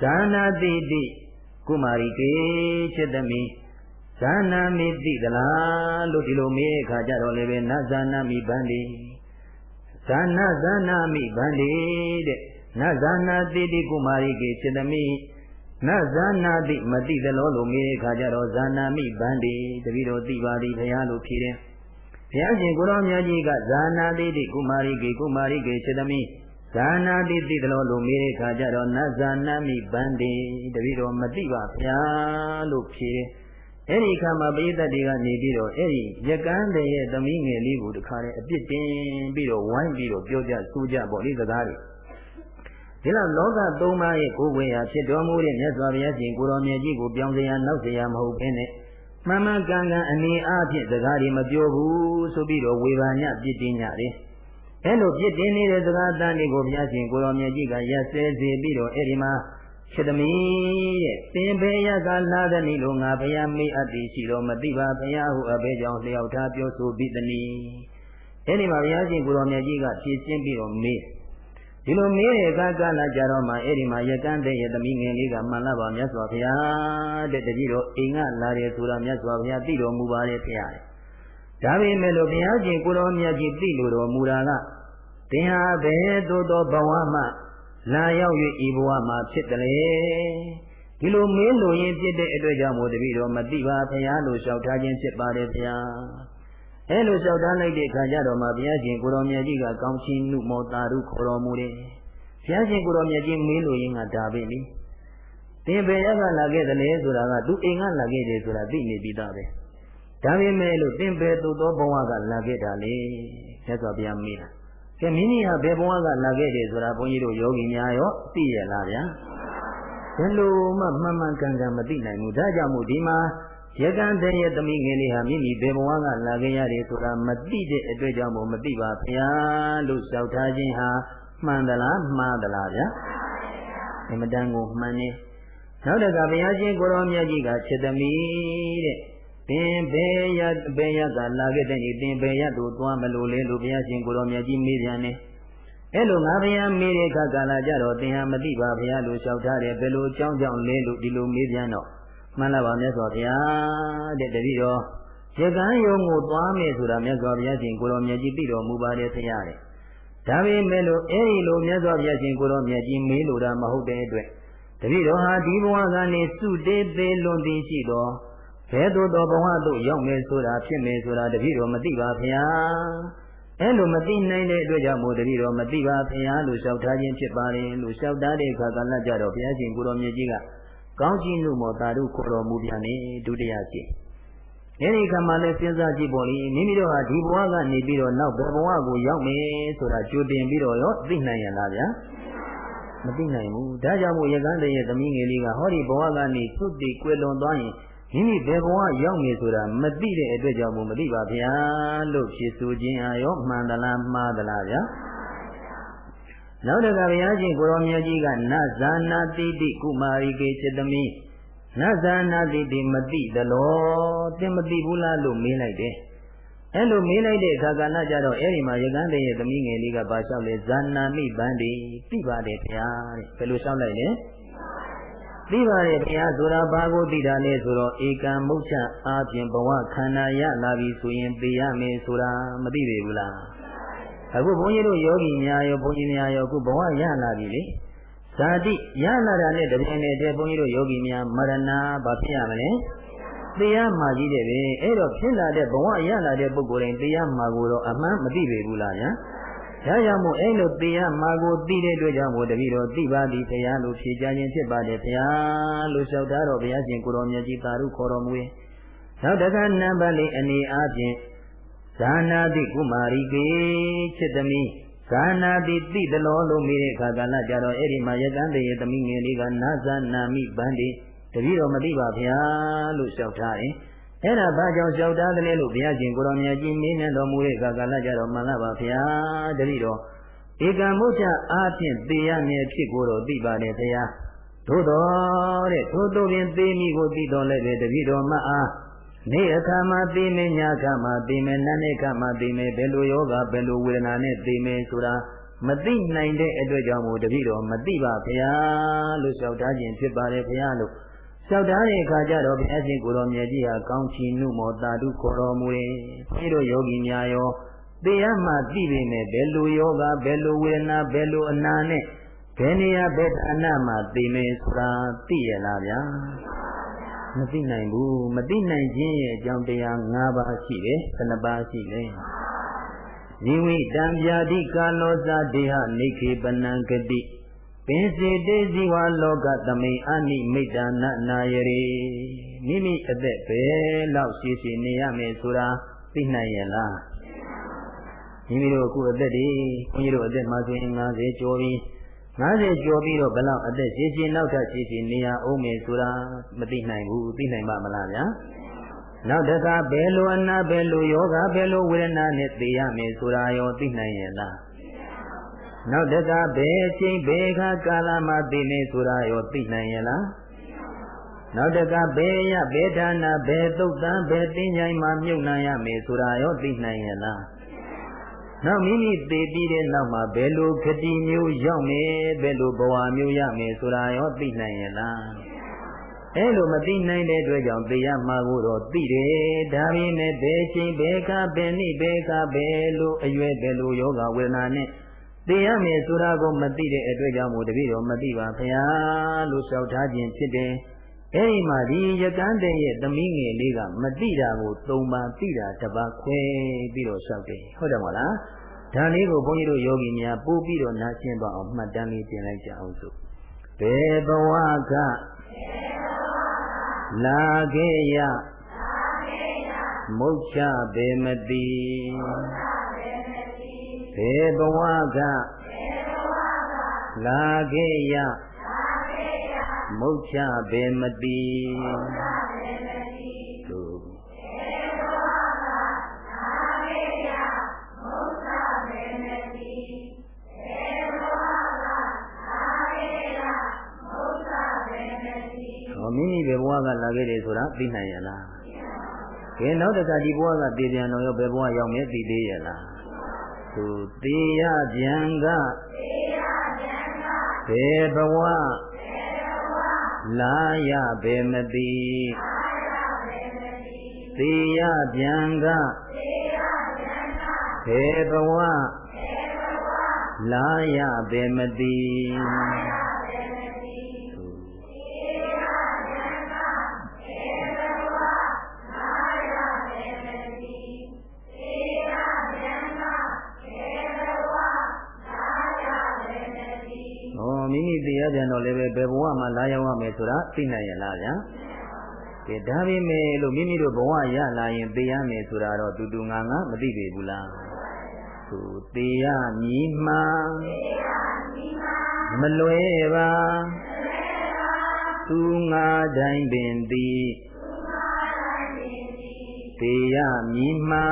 ဇာနာတိတိကုမာရီကေခြေသမီး ဇာနာမိတိသလားလို့ဒီလိုမေးအခါကျတော့လည်းပဲနတ်ဇာနာမိဗန္ဒီဇာနာဇာနာမိဗန္ဒီတဲ့နတ်ဇာနာတိတိကုမာရီကေခြေသမီးနတ်ဇာနာတိမတိသလောလို့မေးခါကြတော့ဇာနာမိဗန္ဒီတပည့်တော်သိပါသည်ဘုရားလို့ဖြေတယ်ဘုရားရှင်ကိုရောမြတ်ကြီးကဇာနာတိတိကုမာရိကေကုမာရိကေစေတမိဇာနာတိတိသလောလို့မေးခါကြတော့နတ်ဇာနာမိဗန္ဒီတပည့်တော်မသိပါဘုရားလို့ဖြေတယ် အဲ့ဒီခါမှာပိဋကတ်တွေကနေပြီးတော့အဲ့ဒီရကန်းတဲ့ရဲ့သမီးငယ်လေးကိုတခါတည်းအပြစ်တင်ပြီးတော့ဝိုင်းပြီးတော့ပြောကြဆိုကြပေါ့ဒီစကားတွေဒီလောက်လောကသုံးပါးရဲ့ကိုယ်ဝေရာဖြစ်တော်မူတဲ့မြတ်စွာဘုရားရှင်ကိုတော်မြတ်ကြီးကိုပြောင်းစရာနောက်စရာမဟုတ်ဘဲနဲ့မှန်မှန်ကန်ကန်အနေအားဖြင့်စကားတွေမပြောဘူးဆိုပြီးတော့ဝေဘာညပြစ်တင်ကြတယ်။အဲလိုပြစ်တင်နေတဲ့စကားတန်တွေကိုဘုရားရှင်ကိုတော်မြတ်ကြီးကရက်စဲစေပြီးတော့အဲဒီမှာ ဖြစ်သမီးတဲ့သင်ဘေရကလာတဲ့နီလိုငါဘုရားမေးအပ်သည်ရှိတော့မသိပါဘုရားဟုအဘဲကြောင့်လျှောက်ထားပြောဆိုပြီးသနည်းအဲဒီမှာဘုရားရှင်ကိုတော်မြတ်ကြီးကဖြည့်ရှင်းပြီးတော့မေးဒီလိုမေးတဲ့အခါကလာကြတော့မှအဲ့ဒီမှာရကန်းတဲ့ရသမီးငယ်လေးကမှန်လားပါမြတ်စွာဘုရားတဲ့တတိတော့အိမ်ကလာတယ်ဆိုတာမြတ်စွာဘုရားသိတော်မူပါတယ်ဖေရတယ်။ဒါပေမဲ့လို့ဘုရားရှင်ကိုတော်မြတ်ကြီးသိလို့တော်မူတာကသင်ဟာဘယ်သို့သောဘဝမှ လာရောက်၍ဤဘဝမှာဖြစ်တယ်လေဒီလိုမင်းလိုရင်ဖြစ်တဲ့အတွက်ကြောင့်မို့တပည့်တော်မသိပါဘုရားလို့လျှောက်ထားခြင်းဖြစ်ပါတယ်ဗျာအဲလိုလျှောက်တန်းလိုက်တဲ့အခါကျတော့မှဘုရားရှင်ကိုတော်မြတ်ကြီးကကောင်းချီးနှုမောတာရုခေါ်တော်မူတယ်။ဘုရားရှင်ကိုတော်မြတ်ကြီးမေးလို့ရင်ကဒါပဲလေ။သင်ဘယ်ရက်ကလာခဲ့သလဲဆိုတာကသူအိမ်ကလာခဲ့တယ်ဆိုတာသိနေပြီးသားပဲ။ဒါပေမဲ့လို့သင်ဘယ်သို့သောဘဝကလာခဲ့တာလေ။ဆက်စွာဘုရားမေးတာ။ ကဲမိမိဟာဘယ်ဘဝကလာခဲ့တယ်ဆိုတာဘုန်းကြီးတို့ယောဂီများရောသိရလားဗျာ။ဘယ်လိုမှမှန်မှန်ကန်ကန်မသိနိုင်ဘူး။ဒါကြောင့်မို့ဒီမှာရကံတဲ့ရဲ့သမီးငယ်လေးဟာမိမိဘယ်ဘဝကလာခဲ့ရတယ်ဆိုတာမသိတဲ့အတွက်ကြောင့်မို့မသိပါဗျာလို့လျှောက်ထားခြင်းဟာမှန်သလားမှားသလားဗျာအမတန်ကိုမှန်နေနောက်တကဘုရားရှင်ကိုရောမြတ်ကြီးကခြေသမီးတဲ့ သင်ဘယ်ရဘယ်ရကလာခဲ့တဲ့သင်ဘယ်ရသို့သွားမလို့လဲလို့ဘုရားရှင်ကိုရောမြတ်ကြီးမေးပြန်တယ်အဲ့လိုငါဘုရားမေးတဲ့အခါကာလကြတော့သင်ဟာမသိပါဘုရားလို့လျှောက်ထားတယ်ဘယ်လိုအကြောင်းကြောင့်လဲလို့ဒီလိုမေးပြန်တော့မှန်လားပါမြတ်စွာဘုရားတဲ့တပည့်တော်ရကန်းယုံကိုသွားမယ်ဆိုတာမြတ်စွာဘုရားရှင်ကိုတော်မြတ်ကြီးသိတော်မူပါတယ်ဖရာတဲ့ဒါပေမဲ့လို့အဲဒီလိုမြတ်စွာဘုရားရှင်ကိုတော်မြတ်ကြီးမေးလို့တာမဟုတ်တဲ့အတွက်တပည့်တော်ဟာဒီဘဝကနေစုတေးသေးလွန်သည်ရှိတော် ဘယ်သို့သောဘဝသို့ရောက်မယ်ဆိုတာဖြစ်မယ်ဆိုတာတပည့်တော်မသိပါဖရာအဲ့လိုမသိနိုင်တဲ့အတွက်ကြောင့်မို့တပည့်တော်မသိပါဖရာလို့လျှောက်ထားခြင်းဖြစ်ပါတယ်လို့လျှောက်ထားတဲ့အခါကလည်းကြတော့ဘုရားရှင်ကိုတော်မြတ်ကြီးကကောင်းကြီးမှုမောတာတို့ခေါ်တော်မူပြန်နေဒုတိယရှိအဲဒီခါမှလည်းစဉ်းစားကြည့်ပေါ်လေမိမိတို့ဟာဒီဘဝကနေပြီးတော့နောက်ဘယ်ဘဝကိုရောက်မယ်ဆိုတာကြိုတင်ပြီးတော့ရောသိနိုင်ရလားဗျာမသိနိုင်ဘူးဒါကြောင့်မို့ရကန်းတဲ့ရဲ့သမီးငယ်လေးကဟောဒီဘဝကနေသုတိကွယ်လွန်သွားရင် မိမိဘယ်ဘဝရောက်နေဆိုတာမသိတဲ့အတွက်ကြောင့်မို့မသိပါဗျာလို့ဖြေဆိုခြင်းအရောမှန်သလားမှားသလားဗျာနောက်တကဘုရားရှင်ကိုရောမြတ်ကြီးကနဇာနာတိတိကုမာရီကေจิตသမီးနဇာနာတိတိမတိတလောသင်မတိဘူးလားလို့မေးလိုက်တယ်အဲ့လိုမေးလိုက်တဲ့အခါကဏကြတော့အဲ့ဒီမှာရကန်းတဲ့ရဲ့သမီးငယ်လေးကပါလျှောက်လေဇာနာမိဗန္ဒီသိပါတယ်ဗျာတဲ့ဘယ်လိုလျှောက်လိုက်လဲ သိပါတယ်ဗျာဆိုတာဘာကိုသိတာလဲဆိုတော့ဧကံမုတ်ချအာဖြင့်ဘဝခန္ဓာရလာပြီဆိုရင်သိရမယ်ဆိုတာမသိပေဘူးလားအခုဘုန်းကြီးတို့ယောဂီများရောဘုန်းကြီးများရောအခုဘဝရလာပြီလေဇာတိရလာတာနဲ့တပြိုင်တည်းတည်းဘုန်းကြီးတို့ယောဂီများမရဏဘာဖြစ်ရမလဲတရားမှာကြီးတယ်ပဲအဲ့တော့ဖြစ်လာတဲ့ဘဝရလာတဲ့ပုဂ္ဂိုလ်တိုင်းတရားမှာကိုတော့အမှန်မသိပေဘူးလားဗျာ ဒါကြောင့်မို့အဲ့လိုတရားမှာကိုသိတဲ့အတွက်ကြောင့်မို့တပည့်တော်သိပါသည်တရားလို့ဖြေကြခြင်းဖြစ်ပါတယ်ဘုရားလို့လျှောက်တာတော့ဘုရားရှင်ကိုတော်မြတ်ကြီးသာရုခေါ်တော်မူ၏နောက်တခါနံပါတ်လေးအနေအားဖြင့်ဇာနာတိကုမာရီကေချစ်သမီးဇာနာတိတိတလောလို့မိတဲ့အခါကလည်းကြတော့အဲ့ဒီမှာရကန်းတဲ့ရဲ့သမီးငယ်လေးကနာဇာနာမိဗန္ဒီတပည့်တော်မသိပါဗျာလို့လျှောက်ထားတယ် အဲ့ဒါဘာကြောင့်လျှောက်ထားတယ်လို့ဘုရားရှင်ကိုရောင်မြတ်ကြီးမင်းမြတ်တော်မူတဲ့အခါကလည်းကြတော့မှန်လားပါဗျာတပည့်တော်ဧကံမုတ်ချအားဖြင့်သိရမည်ဖြစ်ကိုတော့သိပါတယ်ဗျာသို့တော်တဲ့သို့တို့ပင်သိမိကိုသိတော်လည်းပဲတပည့်တော်မအားနေ့အခါမှာသိမင်းညအခါမှာသိမင်းနတ်နေ့အခါမှာသိမင်းဘယ်လိုယောဂဘယ်လိုဝေဒနာနဲ့သိမင်းဆိုတာမသိနိုင်တဲ့အတွက်ကြောင့်မို့တပည့်တော်မသိပါဗျာလို့လျှောက်ထားခြင်းဖြစ်ပါတယ်ဗျာလို့ လျှောက်ထားတဲ့အခါကျတော့ဘုရားရှင်ကိုတော်မြတ်ကြီးဟာကောင်းချီးနှုမောတာတုခေါ်တော်မူ၏ဒီလိုယောဂီများရောသိရမှသိပေမဲ့ဘယ်လိုယောဂဘယ်လိုဝေဒနာဘယ်လိုအနာနဲ့ဘယ်နေရာဘယ်ဌာနမှာသိမယ်ဆိုတာသိရလားဗျာမသိနိုင်ဘူးမသိနိုင်ခြင်းရဲ့အကြောင်းတရား၅ပါးရှိတယ်ဘယ်နှပါးရှိလဲဇီဝိတံဗျာတိကာလောဇဒေဟနေခေပနံဂတိ ပင်စေတေဇီဝလောကသမိန်အနိမိတ်တနာနာယရေမိမိအသက်ပဲလောက်ရှိရှိနေရမယ်ဆိုတာသိနိုင်ရဲ့လားမိမိတို့အခုအသက်ဒီဘုန်းကြီးတို့အသက်မှာဆိုရင်50ကျော်ပြီ50ကျော်ပြီးတော့ဘယ်လောက်အသက်ရှိရှိနောက်ထပ်ရှိရှိနေရအောင်မယ်ဆိုတာမသိနိုင်ဘူးသိနိုင်ပါမလားဗျာနောက်တခါဘယ်လိုအနာဘယ်လိုယောဂဘယ်လိုဝေဒနာနဲ့သိရမယ်ဆိုတာရောသိနိုင်ရဲ့လား နောက်တခါဘယ်အချိန်ဘယ်အခါကာလမှာသိမယ်ဆိုတာရောသိနိုင်ရဲ့လားနောက်တကဘယ်ရဘယ်ဌာနဘယ်သုတ်တံဘယ်တင်းကြိုင်မှာမြုပ်နှံရမယ်ဆိုတာရောသိနိုင်ရဲ့လားနောက်မိမိသိပြီးတဲ့နောက်မှာဘယ်လိုခတိမျိုးရောက်မယ်ဘယ်လိုဘဝမျိုးရမယ်ဆိုတာရောသိနိုင်ရဲ့လားအဲလိုမသိနိုင်တဲ့အတွက်ကြောင့်သိရမှာကိုတော့သိတယ်ဒါပေမဲ့ဘယ်ချိန်ဘယ်ကဘယ်နည်းဘယ်ကဘယ်လိုအရွယ်ဘယ်လိုယောဂဝေဒနာနဲ့ သိရမယ်ဆိုတာကိုမသိတဲ့အတွက်ကြောင့်မို့တပည့်တော်မသိပါဗျာလို့လျှောက်ထားခြင်းဖြစ်တယ်အဲဒီမှာဒီရကန်းတဲ့ရဲ့သမီးငယ်လေးကမတိတာကို၃ပါးတိတာတစ်ပါးခွဲပြီးတော့လျှောက်တယ်ဟုတ်တယ်မလားဒါလေးကိုဘုန်းကြီးတို့ယောဂီများပို့ပြီးတော့နားရှင်းသွားအောင်မှတ်တမ်းလေးပြင်လိုက်ကြအောင်စို့ဘယ်ဘဝကလာခဲ့ရမုတ်ချဘေမတိ ဘယ်ဘဝကလာခဲ့ရမုတ်ချဘေမတိသို့ဟောမိမိဘယ်ဘဝကလာခဲ့တယ်ဆိုတာသိနိုင်ရလားကဲနောက်တစ်ခါဒီဘဝကတည်ပြန်တော့ရောဘယ်ဘဝရောက်မယ်သိသေးရလား သူတေရပြန်ကဘယ်ဘဝလာရဘယ်မတိသေရပြန်ကဘယ်ဘဝလာရဘယ်မတိ ရားပြန်တော့လည်းပဲဘယ်ဘဝမှာလာရောက်ရမယ်ဆိုတာသိနိုင်ရလားဗျာကဲဒါပေမဲ့လို့မိမိတို့ဘဝရလာရင်သိရမယ်ဆိုတာတော့တူတူငါငါမသိပေဘူးလားသူသိရမည်မှာမလွဲပါသူငါတိုင်းပင်သည်သိရမည်မှာ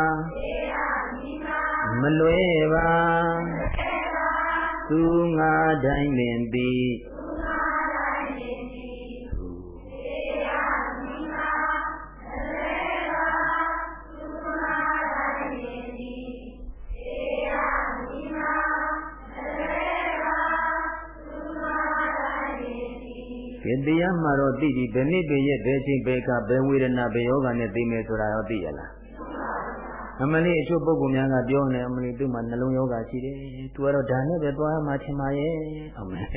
မလွဲပါ သူငါတိုင်းပင်သည်ဒီတရားမှာတော့သိပြီဘယ်နည်းဘယ်ရက်ဘယ်ချိန်ဘယ်ကဘယ်ဝေဒနာဘယ်ယောဂနဲ့သိမယ်ဆိုတာရောသိရလား အမလေးအချို့ပုဂ္ဂိုလ်များကပြောနေအမလေးသူ့မှာနှလုံးယောဂရှိတယ်သူကတော့ဒါနဲ့ပဲသွားမှချင်ပါရဲ့အမလေး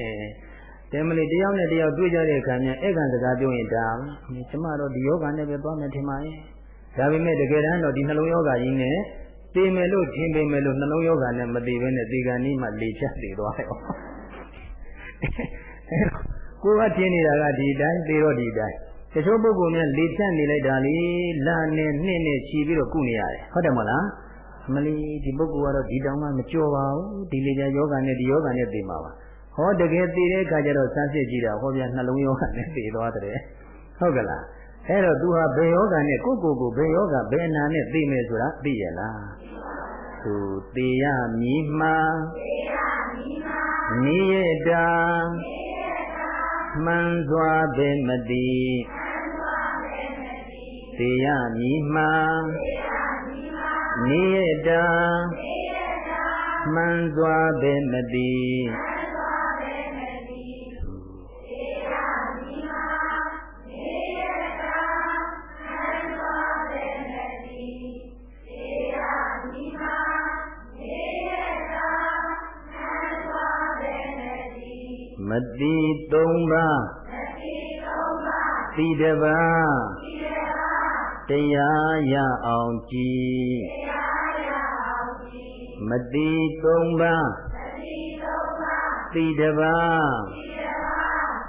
တယ်မလေးတယောက်နဲ့တယောက်တွေ့ကြတဲ့အခါကျအဲ့ကံစကားပြောရင်ဒါအမလေးကျမတော့ဒီယောဂနဲ့ပဲသွားမယ်ထင်ပါရဲ့ဒါပေမဲ့တကယ်တမ်းတော့ဒီနှလုံးယောဂကြီးနဲ့သိမယ်လို့ထင်ပေမဲ့လို့နှလုံးယောဂနဲ့မသိဘဲနဲ့ဒီကံนี้မှလေချတ်နေသွားရောကိုကထင်နေတာကဒီတိုင်းသိတော့ဒီတိုင်း တချို့ပုဂ္ဂိုလ်များလေဖြတ်နေလိုက်တာလေလာနဲ့နှစ်နဲ့ခြီးပြီးတော့ကုနေရတယ်ဟုတ်တယ်မလားမလီဒီပုဂ္ဂိုလ်ကတော့ဒီတောင်မှမကြောပါဘူးဒီလေကြာယောဂနဲ့ဒီယောဂနဲ့သိမှာပါဟောတကယ်သိတဲ့အခါကျတော့စမ်းစစ်ကြည့်တာဟောပြနှလုံးယောဂနဲ့သိသွားတယ်ဟုတ်ကလားအဲ့တော့ तू ဟာဘယ်ယောဂနဲ့ကိုယ့်ကိုယ်ကိုဘယ်ယောဂဘယ်အနာနဲ့သိမယ်ဆိုတာသိရလားသူသိရမည်မှာသိရမည်မှာနိယတာနိယတာ မှန်စွာပဲမသိသေရမည်မှာနေရတာမှန်စွာပဲမသိ မတိသုံးပါးတိတပါးတရားရအောင်ကြည်မတိသုံးပါးတိတပါး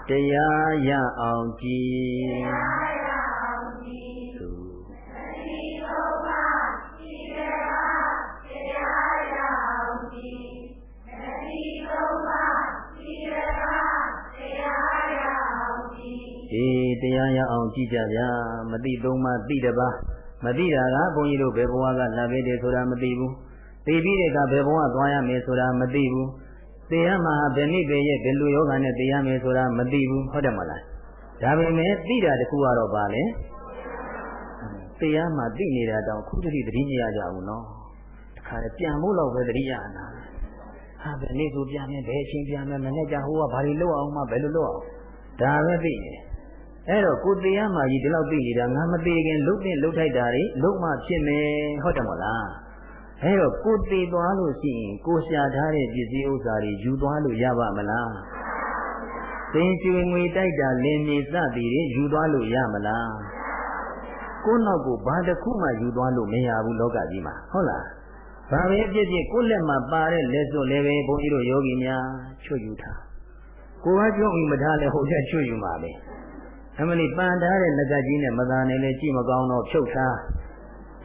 တရားရအောင်ကြည် ကြည့်ကြဗျာမသိသုံးပါသိတပါမသိတာကဘုန်းကြီးတို့ဘယ်ဘဝကလာခဲ့တယ်ဆိုတာမသိဘူးသိပြီးတဲ့ကဘယ်ဘဝသွားရမယ်ဆိုတာမသိဘူးသိရမှာဘယ်နည်းပဲရဲ့ဘယ်လိုယောဂနဲ့သိရမယ်ဆိုတာမသိဘူးဟုတ်တယ်မလားဒါပေမဲ့သိတာတခုကတော့ပါလေသိရမှာသိနေတာတောင်ခုတည်းသတိမရကြဘူးနော်တခါတည်းပြန်ဖို့တော့ပဲသတိရနာဟာဘယ်နည်းဆိုပြန်မယ်ဘယ်အချိန်ပြန်မယ်မနေ့ကဟိုကဘာတွေလုပ်အောင်မှဘယ်လိုလုပ်အောင်ဒါပဲသိနေတယ် အဲ့တော့ကိုတရားမှကြီးဒီလောက်သိနေတာငါမသိခင်လုတ်တဲ့လုတ်ထိုက်တာတွေလုတ်မှဖြစ်မယ်ဟုတ်တယ်မလားအဲ့တော့ကိုသိသွားလို့ရှိရင်ကိုရှာထားတဲ့ပစ္စည်းဥစ္စာတွေယူသွားလို့ရပါမလားသင်ကျွေငွေတိုက်တာလင်းမြေစသည်တွေယူသွားလို့ရမလားကိုနောက်ကိုဘာတစ်ခုမှယူသွားလို့မရဘူးလောကကြီးမှာဟုတ်လားဘာပဲဖြစ်ဖြစ်ကိုလက်မှာပါတဲ့လက်စွပ်လည်းပဲဘုန်းကြီးတို့ယောဂီများချွတ်ယူထားကိုကကြုံမထားလဲဟိုချက်ချွတ်ယူမှာပဲ အမလီပန်ထားတဲ့လက်ကကြီးနဲ့မသာနေလဲကြည့်မကောင်းတော့ဖြုတ်ထား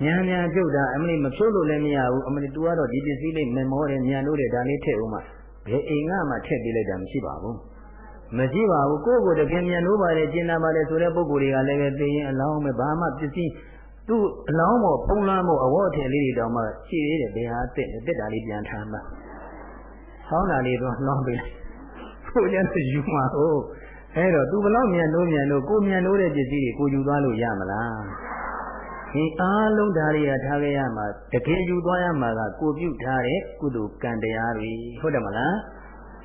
ညာညာဖြုတ်တာအမလီမဖြုတ်လို့လည်းမရဘူးအမလီ तू ကတော့ဒီပစ္စည်းလေးမမောတယ်ညာလို့တဲ့ဒါလေးထည့်ဦးမှဘယ်အိမ်ကမှထည့်ပေးလိုက်တာမရှိပါဘူးမရှိပါဘူးကိုယ့်ကိုယ်တကယ်မြန်လို့ပါတယ်ကျင်နာပါတယ်ဆိုတဲ့ပုံကိုယ်တွေကလည်းပဲသိရင်အလောင်းပဲဘာမှပစ္စည်းသူ့အလောင်းပေါ်ပုံလမ်းပေါ်အဝတ်အထည်လေးတွေတောင်မှရှိသေးတယ်ဘယ်ဟာတက်တက်တာလေးပြန်ထားမှဟောင်းတာလေးတော့နှောင်းပေးလိုက်ကိုယ်ကျန်ယူမှာဟုတ် အဲ့တော့ तू ဘလောက်မြန်လို့မြန်လို့ကိုမြန်လို့တဲ့ပစ္စည်းတွေကိုယူသွားလို့ရမလားဒီအားလုံးဓာရီရထားခဲ့ရမှာတကယ်ယူသွားရမှာကကိုပြုထားတဲ့ကုသိုလ်ကံတရားတွေဟုတ်တယ်မလား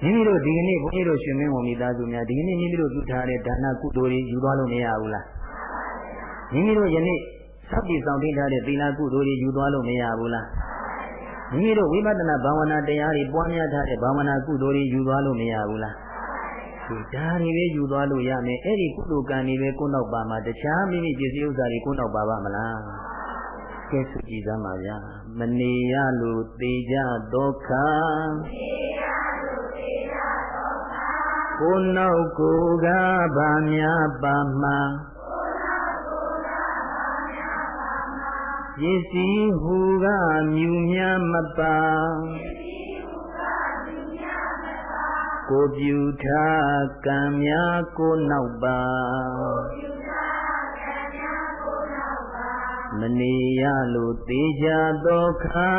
မိမိတို့ဒီကနေ့ဘုန်းကြီးတို့ရှင်မင်းဝန်မိသားစုများဒီကနေ့မိမိတို့ပြုထားတဲ့ဒါနကုသိုလ်တွေယူသွားလို့မရဘူးလားမိမိတို့ယနေ့သတ်ပြီးဆောင်ထိထားတဲ့သီလကုသိုလ်တွေယူသွားလို့မရဘူးလားမိမိတို့ဝိပဿနာဘာဝနာတရားတွေပွားများထားတဲ့ဘာဝနာကုသိုလ်တွေယူသွားလို့မရဘူးလား ဒါတွေပဲယူသွားလို့ရမယ်အဲ့ဒီကုသိုလ်ကံတွေပဲကိုယ်နောက်ပါမှာတခြားမိမိပစ္စည်းဥစ္စာတွေကိုယ်နောက်ပါပါမလားကဲဆိုကြည်စမ်းပါဗျာမနေရလို့သေကြဒုက္ခကိုနောက်ကိုကဗာများပါမှာပစ္စည်းဟူကမြူများမပါ ကိုပြုထားကံများကိုနောက်ပါမနေရလို့သေချာသောခါ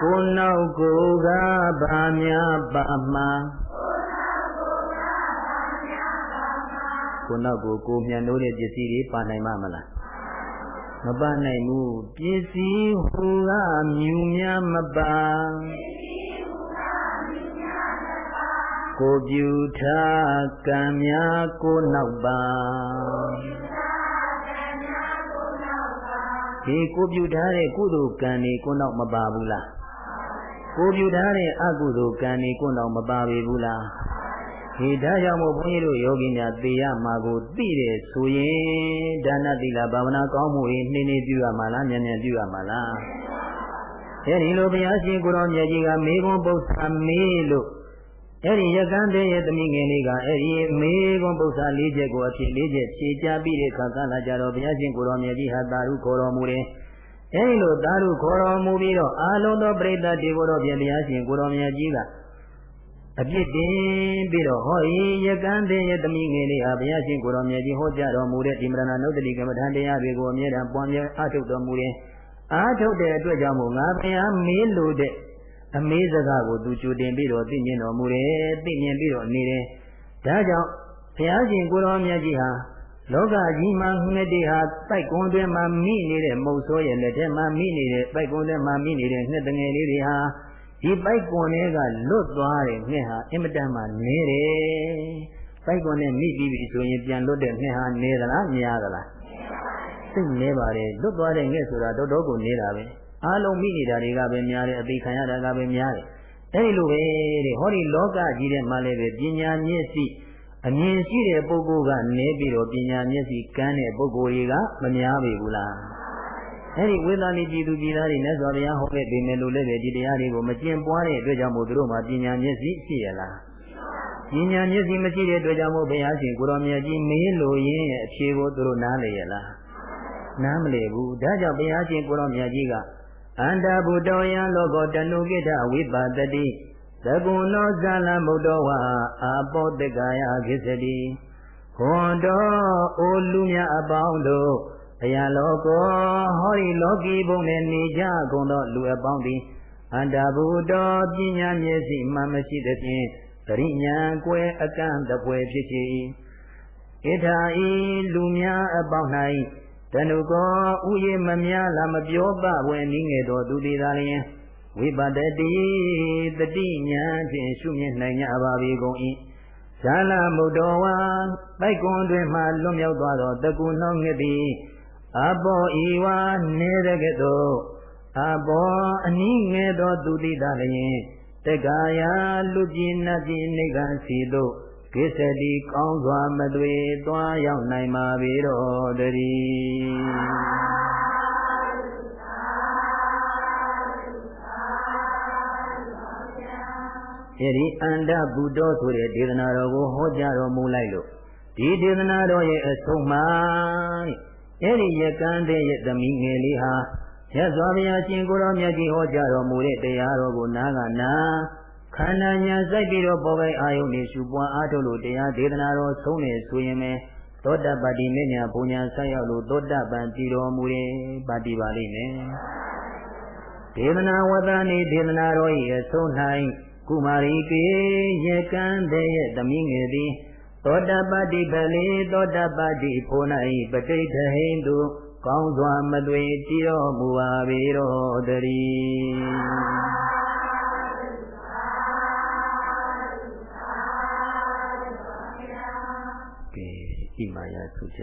ကိုနောက်ကိုကဗာများပါမှာကိုနောက်ကိုကိုမြန်လို့တဲ့ပစ္စည်းတွေပါနိုင်မှာမလားမပါနိုင်ဘူးပစ္စည်းဟူကမြူများမပါ ကိုပြုထားကံများကိုနောက်ပါဒီကိုပြုထားတဲ့ကုသိုလ်ကံတွေကိုနောက်မပါဘူးလားကိုပြုထားတဲ့အကုသိုလ်ကံတွေကိုနောက်မပါပေဘူးလားဒီဒါကြောင့်မို့ဘုန်းကြီးတို့ယောဂီများသိရမှာကိုသိတယ်ဆိုရင်ဒါနသီလဘာဝနာကောင်းမှုတွေနှင်းနှင်းပြုရမှာလားမြန်မြန်ပြုရမှာလားအဲဒီလိုဘုရားရှင်ကိုရောမြတ်ကြီးကမေခွန်းပု္ပ္ပာမေးလို့ အဲ့ဒီရကန်းတဲ့ရဲ့သမီးငယ်လေးကအဲ့ဒီမေခွန်းပု္ပ္ပာ၄ချက်ကိုအဖြစ်၄ချက်ဖြေချပြီးတဲ့အခါကလာကြတော့ဘုရားရှင်ကိုရောမြတ်ကြီးဟာတာရုခေါ်တော်မူတယ်အဲဒီလိုတာရုခေါ်တော်မူပြီးတော့အာလုံးသောပရိသတ်တွေကိုတော့ဘုရားရှင်ကိုရောမြတ်ကြီးကအပြစ်တင်ပြီးတော့ဟောဤရကန်းတဲ့ရဲ့သမီးငယ်လေးဟာဘုရားရှင်ကိုရောမြတ်ကြီးဟောကြားတော်မူတဲ့ဒီမရဏနုဒတိကမ္မထာတရားတွေကိုအမြဲတမ်းပွားများအားထုတ်တော်မူတယ်အားထုတ်တဲ့အတွက်ကြောင့်မို့ငါဘုရားမေးလို့တဲ့ အမေးစကားကိုသူကြိုတင်ပြီးတော့သိမြင်တော်မူတယ်သိမြင်ပြီးတော့နေတယ်ဒါကြောင့်ဘုရားရှင်ကိုရောမြတ်ကြီးဟာလောကကြီးမှာငှက်တွေဟာတိုက်ကွန်တွင်မှာမိနေတဲ့မုတ်ဆိုးရဲ့လက်ထဲမှာမိနေတဲ့တိုက်ကွန်တွင်မှာမိနေတဲ့ငှက်တငယ်လေးတွေဟာဒီပိုက်ကွန်တွေကလွတ်သွားတဲ့ငှက်ဟာအင်မတန်မှနေတယ်ပိုက်ကွန်နဲ့မိပြီးပြီဆိုရင်ပြန်လွတ်တဲ့ငှက်ဟာနေသလားများသလားသိနေပါတယ်လွတ်သွားတဲ့ငှက်ဆိုတာတော်တော်ကိုနေတာပဲ အားလုံးမိနေတာတွေကပဲများတယ်အသေးခံရတာကပဲများတယ်အဲဒီလိုပဲတဲ့ဟောဒီလောကကြီးထဲမှာလည်းပဲပညာမျက်စိအမြင်ရှိတဲ့ပုဂ္ဂိုလ်ကနေပြီးတော့ပညာမျက်စိကန်းတဲ့ပုဂ္ဂိုလ်တွေကမများပေဘူးလားအဲဒီဝေဒနာပြည်သူပြည်သားတွေနဲ့ဆိုဗျာဟောခဲ့ပေမဲ့လို့လည်းပဲဒီတရားတွေကိုမကျင့်ပွားတဲ့အတွက်ကြောင့်မို့သူတို့မှာပညာမျက်စိရှိရလားပညာမျက်စိမရှိတဲ့အတွက်ကြောင့်မို့ဘုရားရှင်ကိုရောမြတ်ကြီးမေးလို့ရင်းရဲ့အဖြေကိုသူတို့နားလည်ရလားနားမလည်ဘူးဒါကြောင့်ဘုရားရှင်ကိုရောမြတ်ကြီးက အန္တဗုတောယံလောကောတနုကိတဝိပါတတိသကုဏောဇာလမုတ်တော်ဝါအာပောတက္ကာယခိစတိခွန်တော်အိုလူများအပေါင်းတို့ဘုရားလောကောဟောဒီလောကီဘုံနဲ့နေကြကုန်သောလူအပေါင်းသည်အန္တဗုတောပညာမျက်စိမှမရှိသဖြင့်သရိညာကွယ်အကန့်တပွဲဖြစ်ချေ၏ဣထာဤလူများအပေါင်း၌ တဏုကောဥယေမများလာမပြောပဝယ်နည်းငယ်တော်သူသည်သာလျင်ဝိပတ္တိတတိညာဖြင့်ရှုမြင်နိုင်ကြပါပြီကုန်၏ဇာလမုတ်တော်ဝါပိုက်ကွန်တွင်မှလွတ်မြောက်သွားသောတကုနှောင်းငှက်သည်အဘောဤဝါနေရကဲ့သို့အဘောအနည်းငယ်သောသူသည်သာလျင်တက္ကာယလူကြည်နတ်ကြည်နိဗ္ဗာန်စီသို့ ကိစ္စတိကောင်းစွာမသွေသွားရောက်နိုင်ပါပေတော်တည်းအဲဒီအန္တဘုဒ္ဓဆိုတဲ့ဒေသနာတော်ကိုဟောကြားတော်မူလိုက်လို့ဒီဒေသနာတော်ရဲ့အဆုံးမှာအဲဒီရကန်းတဲ့ရဲ့သမီးငယ်လေးဟာရသော်ဘုရားရှင်ကိုရောမြတ်ကြီးဟောကြားတော်မူတဲ့တရားတော်ကိုနားကနာ ခန္ဓာညာစိုက်ပြီးတော့ပေါ်ပိုင်အာယုန်နဲ့ရှုပွားအားထုတ်လို့တရားဒေသနာတော်ဆုံးနေဆိုရင်ပဲသောတပတ္တိမေညာဘုံညာဆက်ရောက်လို့သောတပန်တည်တော်မူတယ်ပါတိပါလိမ့်မယ်ဒေသနာဝတ္တနိဒေသနာတော်၏အဆုံး၌ကုမာရီကေရေကံတဲ့ရဲ့သမီးငယ်သည်သောတပတ္တိပလေသောတပတ္တိဖို၌ပဋိဋ္ဌဟိန္တုကောင်းစွာမသွေကြည်တော်မူပါပေတော်တည်း ဣမာယသုကြ